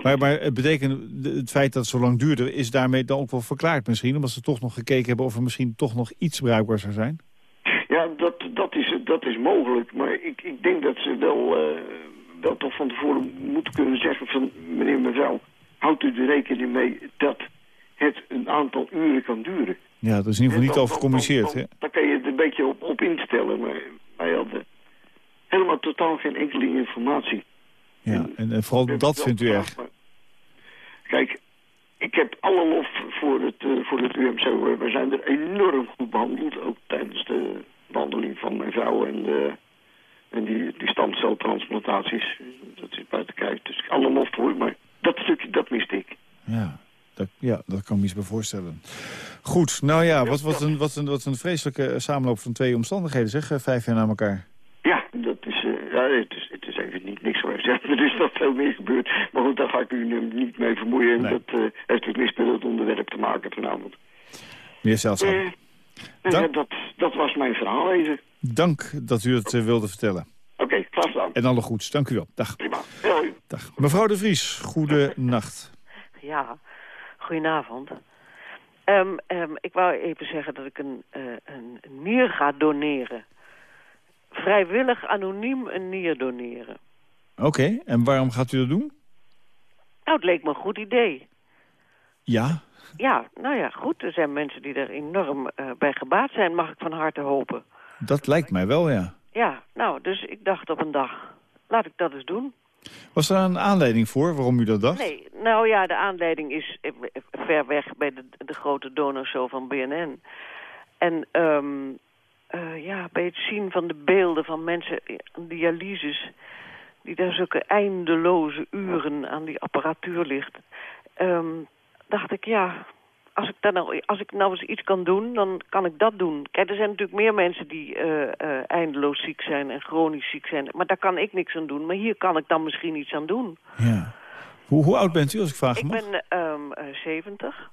Maar, maar het betekent, het feit dat het zo lang duurde... is daarmee dan ook wel verklaard misschien? Omdat ze toch nog gekeken hebben of er misschien toch nog iets bruikbaar zou zijn? Ja, dat, dat, is, dat is mogelijk. Maar ik, ik denk dat ze wel, eh, wel toch van tevoren moeten kunnen zeggen van... meneer, mevrouw, houdt u er rekening mee dat het een aantal uren kan duren. Ja, dat is in ieder geval niet Dan- over gecommuniceerd, dan, dan kan je het een beetje op, op instellen. Maar wij hadden helemaal totaal geen enkele informatie. Ja, en, en vooral dat vindt u erg. Kijk, ik heb alle lof voor het, eh, voor het UMC. We zijn er enorm goed behandeld. Ook tijdens de behandeling van mijn vrouw en, de, en die, die stamceltransplantaties. Dat is buiten kijf. Dus alle lof voor. Maar dat stukje, dat miste ik. Ja, dat, ja, dat kan ik me iets bij voorstellen. Goed, nou ja, wat, wat, een, wat, een, wat een vreselijke eh, samenloop van twee omstandigheden, zeg. eh, Vijf jaar na elkaar. Ja, dat is, eh, ja het, is, het is even niet niks geweest. Er is nog veel meer gebeurd. Maar goed, daar ga ik u niet mee vermoeien. Dat eh, heeft ook niks met het onderwerp te maken vanavond. Zijlstra, Eh, en ja, dat, dat was mijn verhaal even. dank dat u het eh, wilde vertellen. Oké, graag gedaan. En alle goeds, dank u wel. Dag. Prima. Hoi. Dag. Mevrouw de Vries, goede nacht. Ja, goedenavond. Ehm, ehm, ik wou even zeggen dat ik een, eh, een nier ga doneren. Vrijwillig anoniem een nier doneren. Oké, en waarom gaat u dat doen? Nou, het leek me een goed idee. Ja, Ja, nou ja, goed. Er zijn mensen die er enorm eh, bij gebaat zijn, mag ik van harte hopen. dat lijkt mij wel, ja. Ja, nou, dus ik dacht op een dag, laat ik dat eens doen. Was er een aanleiding voor waarom u dat dacht? Nee, nou ja, de aanleiding is eh, ver weg bij de, de grote donorshow van BNN. En ehm, eh, ja, bij het zien van de beelden van mensen aan dialyses... die daar zulke eindeloze uren aan die apparatuur ligt... ehm, dacht ik, ja, als ik, daar nou, als ik nou eens iets kan doen, dan kan ik dat doen. Kijk, er zijn natuurlijk meer mensen die eh, eh, eindeloos ziek zijn en chronisch ziek zijn. Maar daar kan ik niks aan doen. Maar hier kan ik dan misschien iets aan doen. Ja. Hoe, hoe oud bent u, als ik vraag Ik mag? ben ehm eh, 70.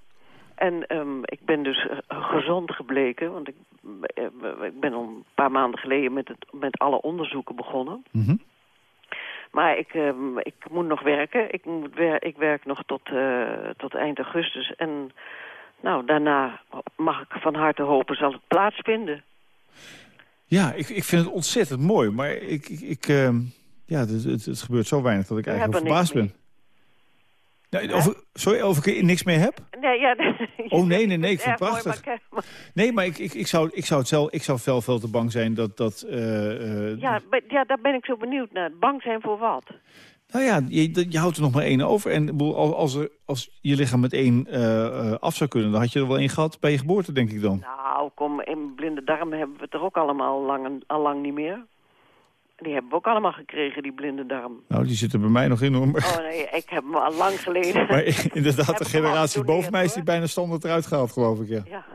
En ehm, ik ben dus eh, gezond gebleken. Want ik, eh, ik ben al een paar maanden geleden met, het, met alle onderzoeken begonnen. Mhm. Maar ik, ehm, ik moet nog werken. Ik, moet wer ik werk nog tot, eh, tot eind augustus. En nou, daarna mag ik van harte hopen zal het plaatsvinden. Ja, ik, ik vind het ontzettend mooi. Maar ik, ik, ik, ehm, ja, het, het, het gebeurt zo weinig dat ik eigenlijk verbaasd ben. Nee, of, sorry, of ik niks meer heb? Nee, ja, Oh nee, nee, nee, ik vind het prachtig. Nee, maar ik, ik, ik, zou, ik zou het zelf, ik zou veel, veel te bang zijn dat... dat eh, eh, Ja, maar- ja, daar ben ik zo benieuwd naar. Bang zijn voor wat? Nou ja, je, je houdt er nog maar één over. En als, als, er, als je lichaam met één eh, af zou kunnen... dan had je er wel één gehad bij je geboorte, denk ik dan. Nou, kom, in blinde darmen hebben we het er ook allemaal lang, al lang niet meer. Die hebben we ook allemaal gekregen, die blinde darm. Nou, die zit er bij mij nog in, hoor. Oh nee, ik heb hem al lang geleden. maar inderdaad, de generatie boven mij is die bijna standaard eruit gehaald, geloof ik, ja. Ja.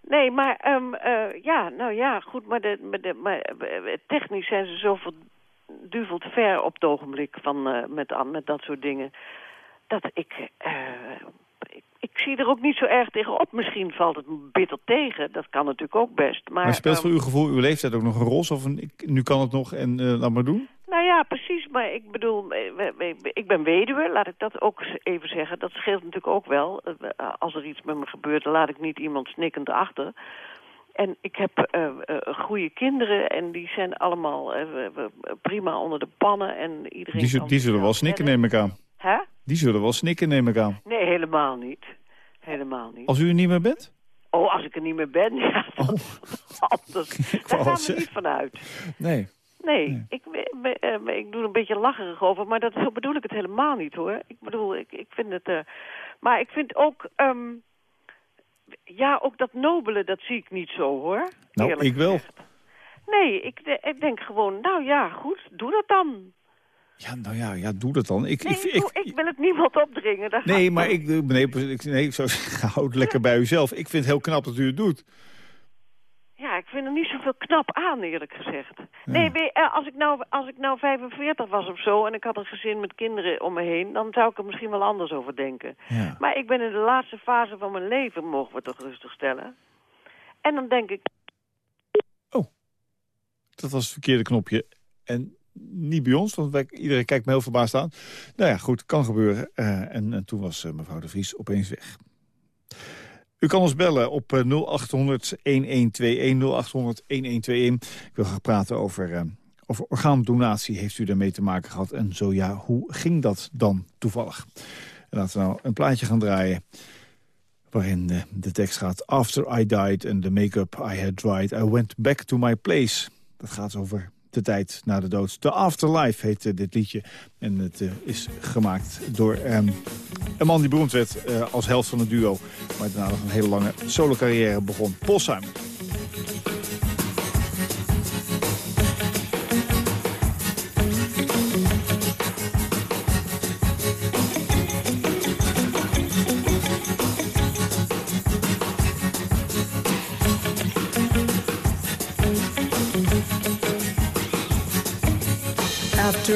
Nee, maar ehm, eh, ja, nou ja, goed, maar, de, maar, de, maar eh, technisch zijn ze zoveel duveld ver op het ogenblik van, eh, met, met dat soort dingen. Dat ik, ik, zie er ook niet zo erg tegenop. Misschien valt het bitter tegen, dat kan natuurlijk ook best. Maar, Maar, speelt ehm, voor uw gevoel uw leeftijd ook nog een rol? Zo van, ik, nu kan het nog en eh, laat maar doen? Nou ja, precies. Maar ik bedoel, eh, ik ben weduwe, laat ik dat ook even zeggen. Dat scheelt natuurlijk ook wel. Eh, Als er iets met me gebeurt, dan laat ik niet iemand snikkend achter. En ik heb eh, eh, goede kinderen en die zijn allemaal eh, prima onder de pannen. En iedereen Die, die zullen wel snikken, neem ik aan. Hè? Die zullen wel snikken, neem ik aan. Nee, helemaal niet. Helemaal niet. Als u er niet meer bent? Oh, als ik er niet meer ben, ja, is anders. Daar gaan we niet vanuit. Nee. Nee, Ik, we- eh, ik doe er een beetje lacherig over, maar dat, zo bedoel ik het helemaal niet hoor. Ik bedoel, ik, ik vind het... eh, maar ik vind ook... ehm, ja, ook dat nobele, dat zie ik niet zo hoor. Nou, ik wel. Nee, ik, de- ik denk gewoon, nou ja, goed, doe dat dan. Ja, nou ja, ja doe dat dan. Ik, Nee, ik, ik, wil het niemand opdringen. Daar nee, maar ik, nee, ik, nee, ik zou zeggen, houd het lekker bij uzelf. Ik vind het heel knap dat u het doet. Ja, ik vind er niet zoveel knap aan, eerlijk gezegd. Nee, eh, als ik, nou, als ik nou 45 was of zo en ik had een gezin met kinderen om me heen... dan zou ik er misschien wel anders over denken. Ja. Maar ik ben in de laatste fase van mijn leven, mogen we toch rustig stellen. En dan denk ik, Dat was het verkeerde knopje. En niet bij ons, want iedereen kijkt me heel verbaasd aan. Nou ja, goed, kan gebeuren. Eh, en, en toen was eh, mevrouw de Vries opeens weg. U kan ons bellen op eh, 0800-1121, 0800-1121. Ik wil graag praten over, eh, over orgaandonatie. Heeft u daarmee te maken gehad? En zo ja, hoe ging dat dan toevallig? En laten we nou een plaatje gaan draaien waarin eh, de tekst gaat... After I died and the make-up I had dried, I went back to my place. Dat gaat over de tijd na de dood. The Afterlife heet eh, dit liedje. En het eh, is gemaakt door ehm, een man die beroemd werd eh, als helft van het duo. Maar daarna nog een hele lange solo carrière begon. Paul.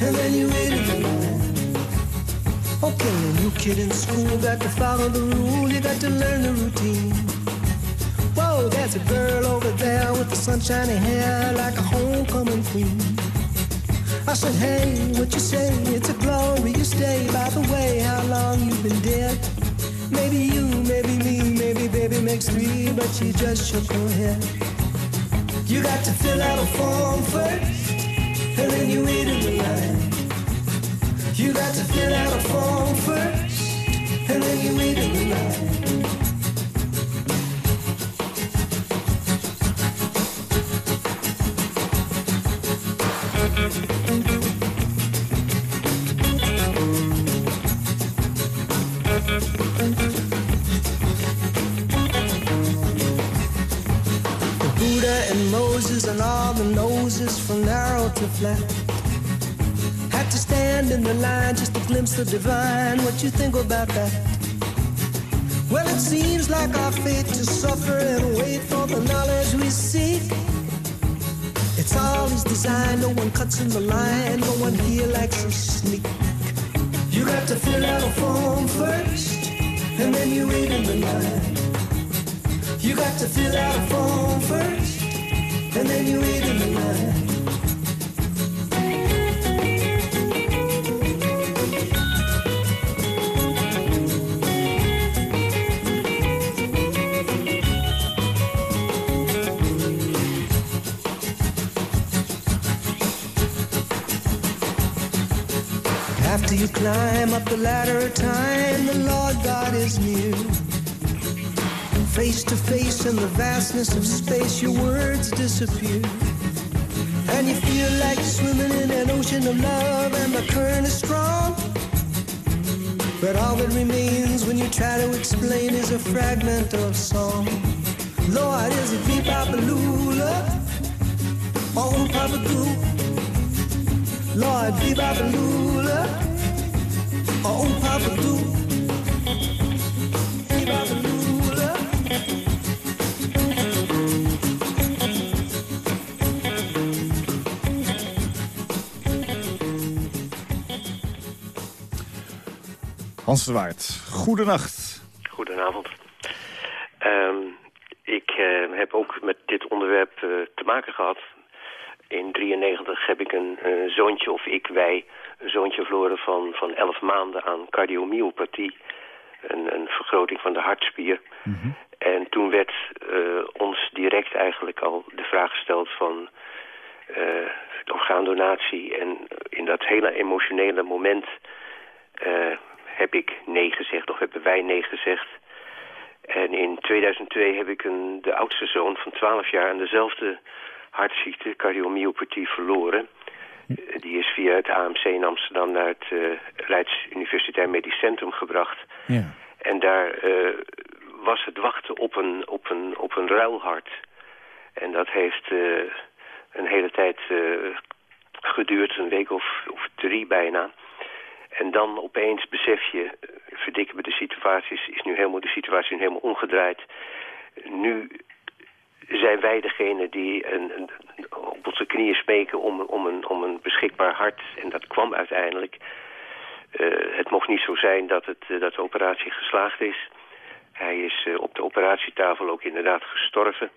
and then you in the. Okay, a new kid in school got to follow the rule. You got to learn the routine. Whoa, there's a girl over there with the sunshiny hair like a homecoming queen. I said, hey, what you say? It's a glorious day. By the way, how long you been dead? Maybe you, maybe me, maybe baby makes three, but she just shook her head. You got to fill out a form first, and then you wait in the line. You got to fill out a form first, and then you wait in the line. Flat had to stand in the line just to glimpse the divine. What you think about that? Well, it seems like our fate to suffer and wait for the knowledge we seek. It's all his design. No one cuts in the line. No one here likes to sneak. You got to fill out a form first, and then you wait in the line. You got to fill out a form climb up the ladder of time, the Lord God is near. Face to face in the vastness of space, your words disappear. And you feel like swimming in an ocean of love, and the current is strong. But all that remains when you try to explain is a fragment of song. Lord, is it beep lula or oom papa goo? Lord, lula oom papa lula. Hans de Waard, goedenacht. Goedenavond. Ehm, ik eh, heb ook met dit onderwerp eh, te maken gehad. In 93 heb ik een eh, zoontje, of ik, wij, een zoontje verloren van, van 11 maanden aan cardiomyopathie. Een, een vergroting van de hartspier. En toen werd ons direct eigenlijk al de vraag gesteld van orgaandonatie. En in dat hele emotionele moment heb ik nee gezegd, of hebben wij nee gezegd. En in 2002 heb ik een, de oudste zoon van 12 jaar aan dezelfde hartziekte, cardiomyopathie, verloren. Die is via het AMC in Amsterdam naar het uh, Leids Universitair Medisch Centrum gebracht. Ja. En daar uh, was het wachten op een, op een, op een ruilhart. En dat heeft uh, een hele tijd geduurd, een week of, of drie bijna. En dan opeens besef je, verdikken we de situaties, is nu helemaal de situatie nu helemaal omgedraaid. Nu zijn wij degene die een, een, op onze knieën smeken om, om, een, om een beschikbaar hart. En dat kwam uiteindelijk. Uh, het mocht niet zo zijn dat, het, uh, dat de operatie geslaagd is. Hij is uh, op de operatietafel ook inderdaad gestorven.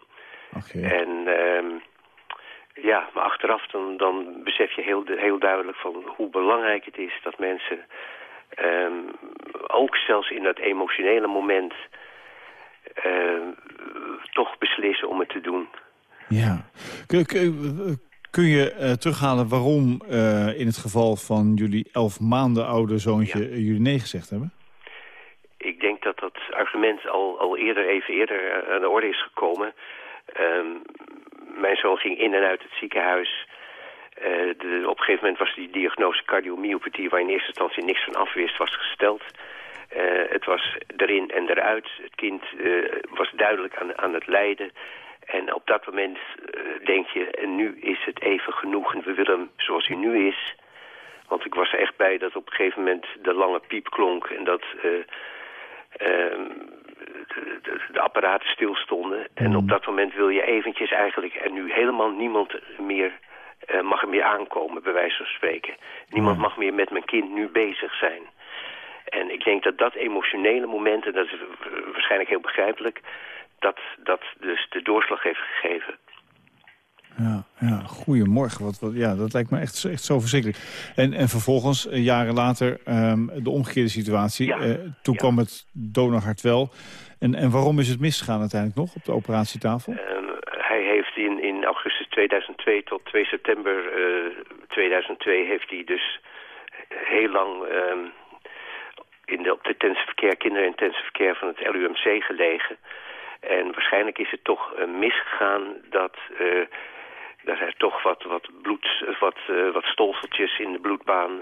Okay. En uh, ja, maar achteraf dan, dan besef je heel, heel duidelijk van hoe belangrijk het is dat mensen um, ook zelfs in dat emotionele moment uh, toch beslissen om het te doen. Ja. Kun, kun, kun je uh, terughalen waarom uh, in het geval van jullie elf maanden oude zoontje ja. jullie nee gezegd hebben? Ik denk dat dat argument al, al eerder, even eerder aan de orde is gekomen. Um, mijn zoon ging in en uit het ziekenhuis. Uh, de, op een gegeven moment was die diagnose cardiomyopathie... waar in eerste instantie niks van afwist, was gesteld. Uh, het was erin en eruit. Het kind uh, was duidelijk aan, aan het lijden. En op dat moment denk je, en nu is het even genoeg... en we willen hem zoals hij nu is. Want ik was er echt bij dat op een gegeven moment de lange piep klonk... en dat ehm, de, de, de, apparaten stilstonden. En op dat moment wil je eventjes eigenlijk... en nu helemaal niemand meer uh, mag er meer aankomen, bij wijze van spreken. Niemand mag meer met mijn kind nu bezig zijn. En ik denk dat dat emotionele moment, en dat is waarschijnlijk heel begrijpelijk... dat dat dus de doorslag heeft gegeven. Ja, ja goedemorgen. Wat, wat, ja, dat lijkt me echt, echt zo verschrikkelijk. En, en vervolgens, jaren later, um, de omgekeerde situatie. Ja. Uh, toen ja. kwam het donorhart wel. En, en waarom is het misgegaan uiteindelijk nog op de operatietafel? Um, hij heeft in, in augustus 2002 tot 2 september eh, 2002 heeft hij dus heel lang ehm, in de, op de intensive verkeer, kinderintensive verkeer van het LUMC gelegen. En waarschijnlijk is het toch eh, misgegaan dat, eh dat er toch wat, wat bloed, wat, eh, wat stolseltjes in de bloedbaan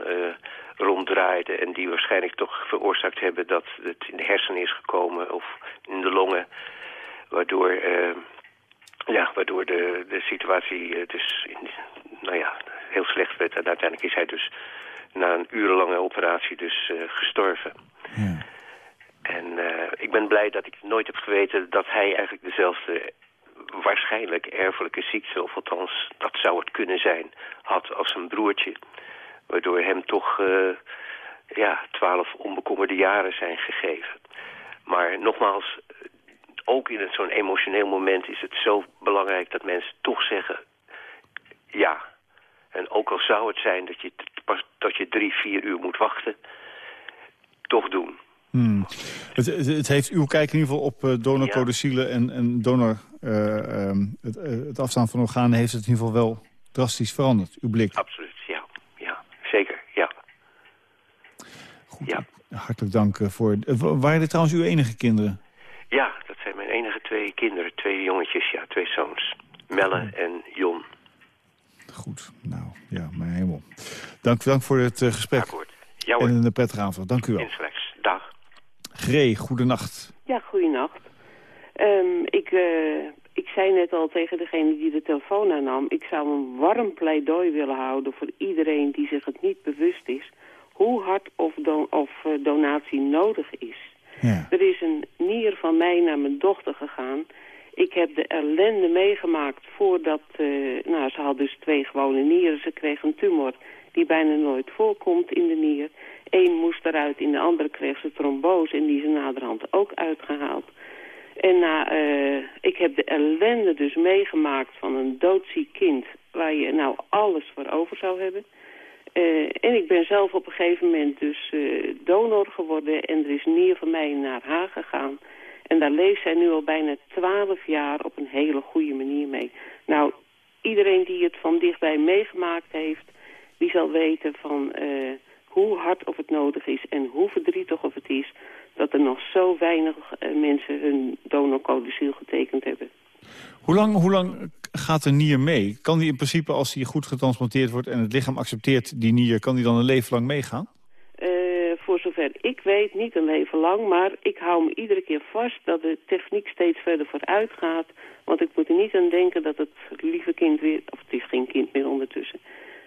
ronddraaiden. En die waarschijnlijk toch veroorzaakt hebben dat het in de hersenen is gekomen of in de longen. Waardoor, ja, waardoor de, de situatie dus in, nou ja, heel slecht werd. En uiteindelijk is hij dus na een urenlange operatie dus eh, gestorven. En eh, ik ben blij dat ik nooit heb geweten dat hij eigenlijk dezelfde waarschijnlijk erfelijke ziekte, of althans dat zou het kunnen zijn, had als zijn broertje. Waardoor hem toch eh, ja, twaalf onbekommerde jaren zijn gegeven. Maar nogmaals, ook in zo'n emotioneel moment is het zo belangrijk dat mensen toch zeggen ja. En ook al zou het zijn dat je, pas, dat je drie, vier uur moet wachten, toch doen. Hmm. Het, het, heeft uw kijk in ieder geval op uh, donorcodicielen en, en donor... eh, ehm, het, eh, het afstaan van organen heeft het in ieder geval wel drastisch veranderd, uw blik. Absoluut, ja. ja zeker, ja. Hartelijk dank voor... wa- waren dit trouwens uw enige kinderen? Ja, dat zijn mijn enige twee kinderen. Twee jongetjes, ja, twee zoons. Melle en Jon. Goed, nou, ja, mijn hemel. Dank, dank voor het eh, gesprek. Ja, hoor. en een prettige avond. Dank u wel. Insgelijks. Dag. Gree, goedenacht. Ja, goeienacht. Ehm, ik, eh, ik zei net al tegen degene die de telefoon aannam... ik zou een warm pleidooi willen houden voor iedereen die zich het niet bewust is... hoe hard of, don- of eh, donatie nodig is. Er is een nier van mij naar mijn dochter gegaan. Ik heb de ellende meegemaakt voordat... eh, nou, ze had dus twee gewone nieren. Ze kreeg een tumor die bijna nooit voorkomt in de nier. Eén moest eruit, in de andere kreeg ze trombose... en die is er naderhand ook uitgehaald. En na, eh, ik heb de ellende dus meegemaakt van een doodziek kind... waar je nou alles voor over zou hebben... Eh, en ik ben zelf op een gegeven moment dus donor geworden en er is nier van mij naar haar gegaan. En daar leeft zij nu al bijna twaalf jaar op een hele goede manier mee. Nou, iedereen die het van dichtbij meegemaakt heeft, die zal weten van eh, hoe hard of het nodig is en hoe verdrietig of het is dat er nog zo weinig eh, mensen hun donorcodiciel getekend hebben. Hoe lang, hoe lang gaat een nier mee? Kan die in principe, als die goed getransplanteerd wordt... en het lichaam accepteert die nier, kan die dan een leven lang meegaan? Voor zover ik weet, niet een leven lang, maar ik hou me iedere keer vast dat de techniek steeds verder vooruit gaat. Want ik moet er niet aan denken dat het lieve kind weer, of het is geen kind meer ondertussen,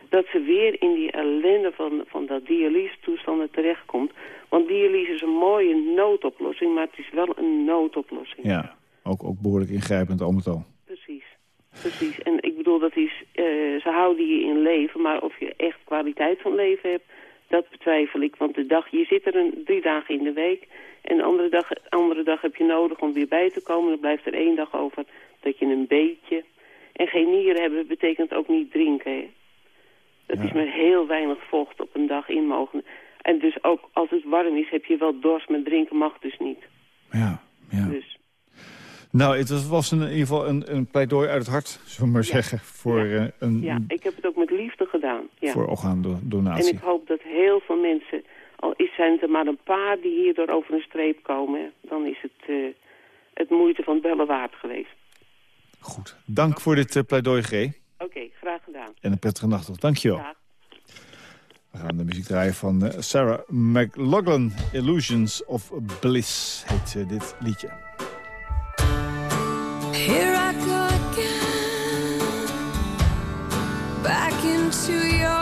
dat ze weer in die ellende van, van dat dialyse-toestanden terechtkomt. Want dialyse is een mooie noodoplossing, maar het is wel een noodoplossing. Ja, ook, ook behoorlijk ingrijpend al met al. Precies. Precies. En ik bedoel, dat is, eh, ze houden je in leven, maar of je echt kwaliteit van leven hebt, dat betwijfel ik. Want de dag, je zit er een, drie dagen in de week en de andere dag, andere dag heb je nodig om weer bij te komen. Dan blijft er één dag over dat je een beetje... En geen nieren hebben betekent ook niet drinken. Hè? Dat is maar heel weinig vocht op een dag in mogen. En dus ook als het warm is, heb je wel dorst, maar drinken mag dus niet. Ja, Nou, het was, in ieder geval een, een pleidooi uit het hart, zullen we maar zeggen... voor, eh, een, ja, ik heb het ook met liefde gedaan. Ja. voor orgaandonatie. En ik hoop dat heel veel mensen, al is zijn het er maar een paar die hierdoor over een streep komen, dan is het uh, het moeite van bellen waard geweest. Goed. Dank voor dit uh, pleidooi, G. Oké, okay, graag gedaan. En een prettige nacht nog. Dank je wel. Dag. We gaan de muziek draaien van Sarah McLaughlin. Illusions of Bliss heet dit liedje. Here I go again, back into your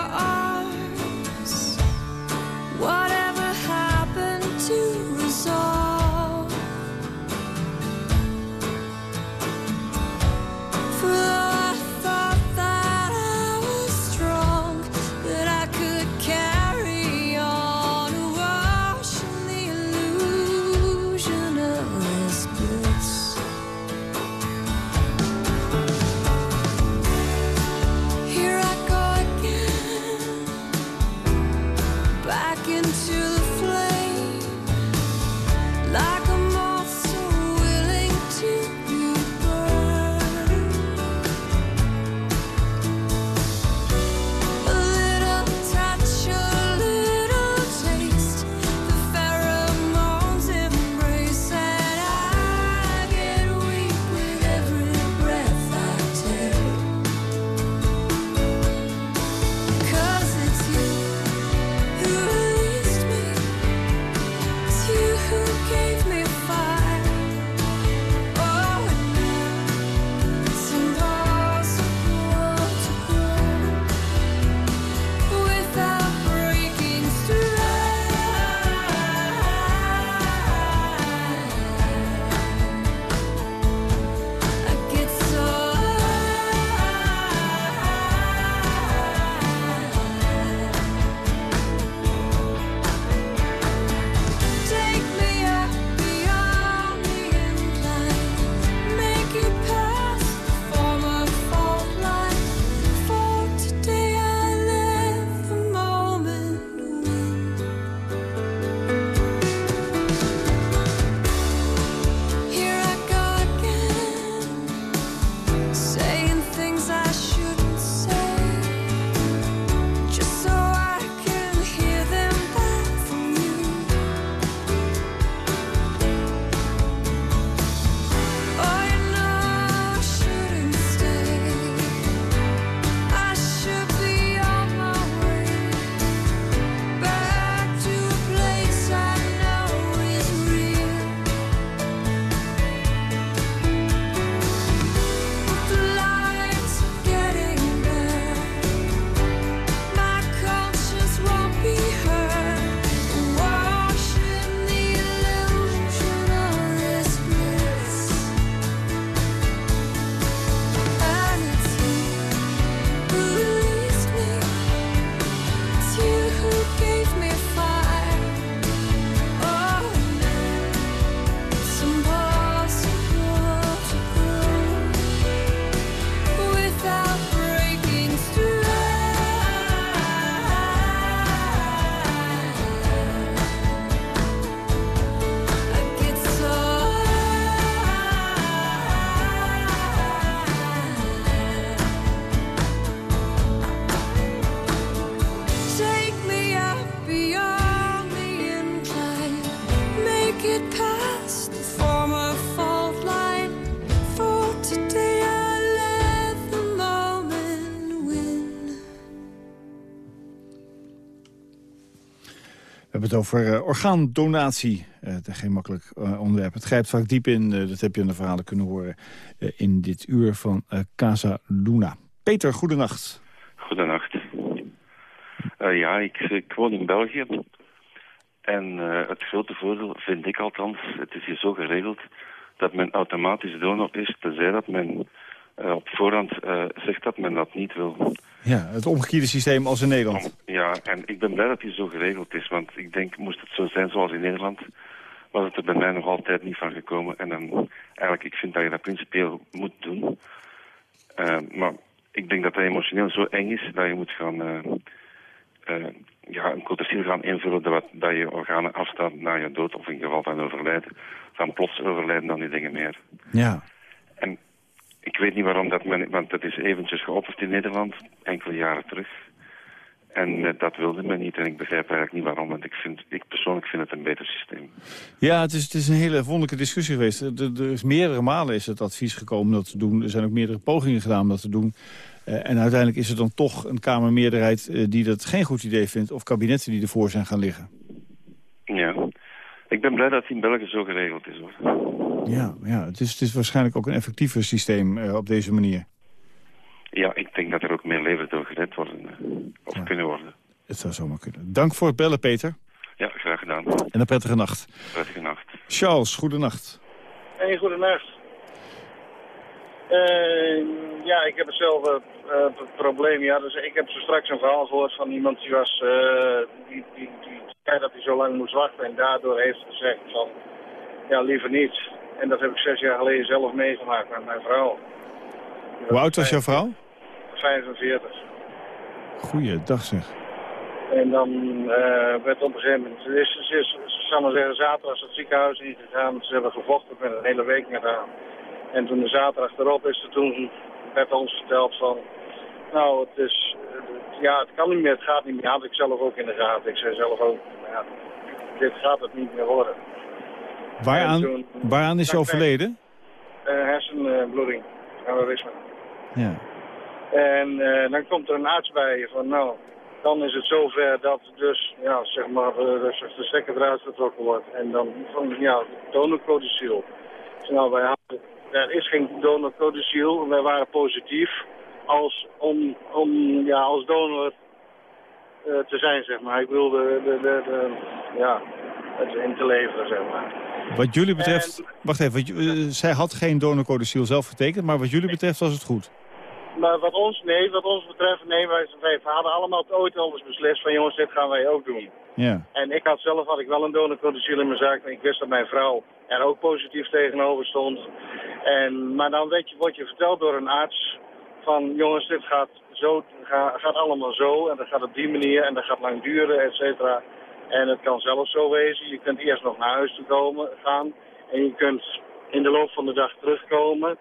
over eh, orgaandonatie. Is geen makkelijk eh, onderwerp. Het grijpt vaak diep in. dat heb je in de verhalen kunnen horen in dit uur van Casa Luna. Peter, goedenacht. Goedenacht. Ja, ik, ik woon in België. En het grote voordeel, vind ik althans, het is hier zo geregeld dat men automatisch donor is, tenzij dat men eh, op voorhand eh, zegt dat men dat niet wil. Ja, het omgekeerde systeem als in Nederland. Ja, en ik ben blij dat hier zo geregeld is, want ik denk, moest het zo zijn zoals in Nederland, was het er bij mij nog altijd niet van gekomen. En dan, eigenlijk, ik vind dat je dat principieel moet doen. Eh, maar ik denk dat dat emotioneel zo eng is dat je moet gaan, ja, een codiciel gaan invullen dat, dat je organen afstaan na je dood of in geval van overlijden. Van plots overlijden dan die dingen meer. Ja. En ik weet niet waarom dat men, want dat is eventjes geopperd in Nederland, enkele jaren terug. En eh, dat wilde men niet en ik begrijp eigenlijk niet waarom, want ik, vind, ik persoonlijk vind het een beter systeem. Ja, het is, het is een hele wonderlijke discussie geweest. Er, is meerdere malen is het advies gekomen om dat te doen. Er zijn ook meerdere pogingen gedaan om dat te doen. Eh, en uiteindelijk is er dan toch een Kamermeerderheid eh, die dat geen goed idee vindt... of kabinetten die ervoor zijn gaan liggen. Ik ben blij dat het in België zo geregeld is hoor. Ja, ja het, is, het is waarschijnlijk ook een effectiever systeem eh, op deze manier. Ja, ik denk dat er ook meer levens door gered worden, eh, of kunnen worden. Het zou zomaar kunnen. Dank voor het bellen, Peter. Ja, graag gedaan. En een prettige nacht. Prettige nacht. Charles, goedenacht. Hey, goedenacht. Eh, ja, ik heb hetzelfde probleem. Ja, dus ik heb zo straks een verhaal gehoord van iemand die was, eh, die, die, dat hij zo lang moest wachten en daardoor heeft gezegd van, ja, liever niet. En dat heb ik zes jaar geleden zelf meegemaakt met mijn vrouw. Hoe oud was jouw vrouw? 45. Goeiedag zeg. En dan eh, werd op een gegeven moment, ze is, ze is, ze zal maar zeggen, zaterdag het ziekenhuis ingegaan. Ze hebben gevochten met een hele week met haar. En toen de zaterdag erop is er toen, werd ons verteld van, nou het is, het- ja het kan niet meer, het gaat niet meer. Had ik zelf ook in de gaten. Ik zei zelf ook, ja, dit gaat het niet meer worden. Waaraan, En toen- waaraan is ze overleden? Eh, hersenbloeding, aneurysme. Ja. En eh, dan komt er een arts bij je van, nou, dan is het zover dat dus, ja, zeg maar, dat de stekker eruit getrokken wordt. En dan van, ja, donorcodiciel. Dus nou, wij hadden, er is geen donorcodiciel, wij waren positief als, om, om, ja, als donor te zijn, zeg maar. Ik wilde, de, de, de, ja, het in te leveren, zeg maar. Wat jullie betreft... Wacht even, wat eh, zij had geen donorcodiciel zelf getekend... maar wat jullie betreft was het goed. Maar wat ons, nee, wat ons betreft, nee, wij, wij hadden allemaal ooit al eens beslist van jongens, dit gaan wij ook doen. Ja. En ik had zelf had ik wel een donorcodiciel in mijn zaak. En ik wist dat mijn vrouw er ook positief tegenover stond. En, maar dan weet je, word je verteld door een arts van jongens, dit gaat, zo, ga- gaat allemaal zo. En dat gaat op die manier en dat gaat lang duren, et cetera. En het kan zelfs zo wezen. Je kunt eerst nog naar huis toe komen, gaan. En je kunt in de loop van de dag terugkomen.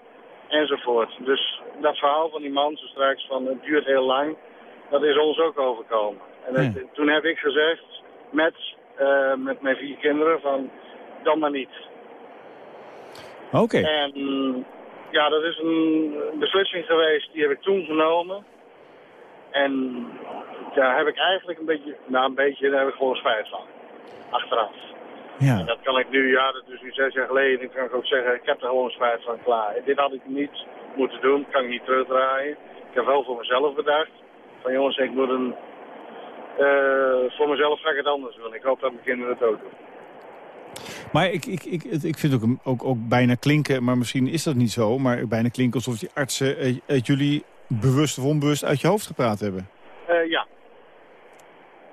Enzovoort. Dus dat verhaal van die man zo straks van het duurt heel lang. Dat is ons ook overkomen. En het- toen heb ik gezegd, met, eh, met mijn vier kinderen, van dan maar niet. Oké. En ja, dat is een beslissing geweest, die heb ik toen genomen. En daar heb ik eigenlijk een beetje, nou een beetje, daar heb ik gewoon spijt van. Achteraf. Ja. En dat kan ik nu, ja, dat is nu zes jaar geleden, dan kan ik ook zeggen, ik heb er gewoon spijt van, klaar. Dit had ik niet moeten doen, kan ik niet terugdraaien. Ik heb wel voor mezelf bedacht, van jongens, ik moet een, eh, voor mezelf ga ik het anders doen. Ik hoop dat mijn kinderen het ook doen. Maar ik, ik, ik, ik vind het ook, ook, ook bijna klinken, maar misschien is dat niet zo... maar bijna klinken alsof die artsen het jullie bewust of onbewust uit je hoofd gepraat hebben. Eh, ja.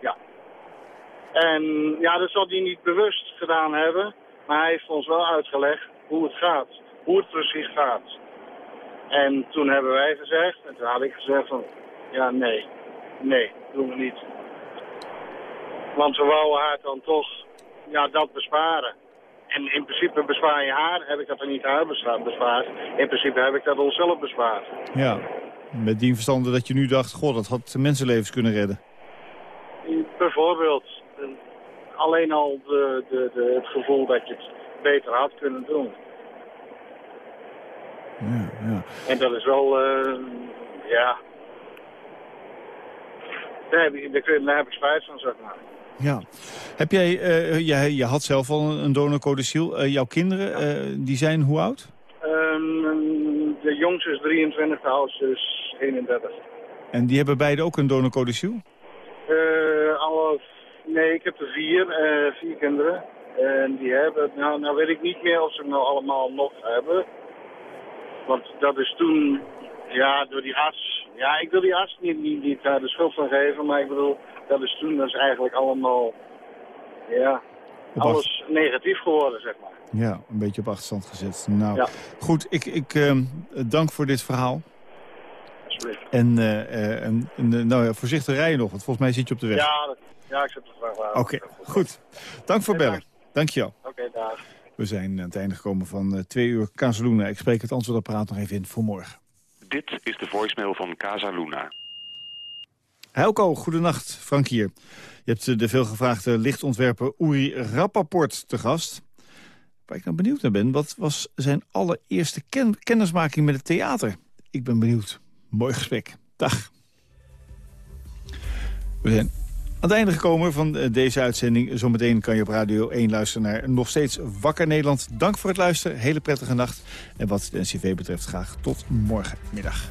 Ja. En ja, dat zal hij niet bewust gedaan hebben. Maar hij heeft ons wel uitgelegd hoe het gaat. Hoe het precies gaat. En toen hebben wij gezegd, en toen had ik gezegd van... Ja, nee. Nee, doen we niet. Want we wouden haar dan toch ja, dat besparen. En in principe bespaar je haar, heb ik dat er niet haar bespaard. In principe heb ik dat onszelf bespaard. Ja. Met die verstande dat je nu dacht, goh, dat had mensenlevens kunnen redden. Bijvoorbeeld, alleen al de, de, de, het gevoel dat je het beter had kunnen doen. Ja, ja. En dat is wel, eh, ja... Daar heb, ik, daar heb ik spijt van, zeg maar. Ja. Heb jij, eh, jij, je had zelf al een, donorcodiciel. Eh, jouw kinderen, eh, die zijn hoe oud? Ehm, de jongste is 23, de oudste is 31. En die hebben beide ook een donorcodiciel? Eh, alle, nee, ik heb er vier, eh, vier kinderen. En die hebben, nou, nou weet ik niet meer of ze het nou allemaal nog hebben. Want dat is toen, ja, door die arts. Ja, ik wil die arts niet, niet, niet daar de schuld van geven, maar ik bedoel, dat is toen dus eigenlijk allemaal, ja, Op alles negatief geworden, zeg maar. Ja, een beetje op achterstand gezet. Nou, Ja. goed, ik, ik ehm, dank voor dit verhaal. En, eh, en, en, eh, nou ja, voorzichtig rijden nog, want volgens mij zit je op de weg. Ja, dat, ja, ik zet het vraag waar. Oké, goed. Dank voor bellen. Dank je wel. Oké, dag. We zijn aan het einde gekomen van twee uur Casaluna. Ik spreek het antwoordapparaat nog even in voor morgen. Dit is de voicemail van Casa Luna. Helco, goedenacht. Frank hier. Je hebt eh, de veelgevraagde lichtontwerper Uri Rappaport te gast. Waar ik nou benieuwd naar ben, wat was zijn allereerste ken- kennismaking met het theater? Ik ben benieuwd. Mooi gesprek. Dag. We zijn het einde gekomen van eh, deze uitzending. Zometeen kan je op Radio 1 luisteren naar Nog Steeds Wakker Nederland. Dank voor het luisteren. Hele prettige nacht. En wat de NCV betreft graag tot morgenmiddag.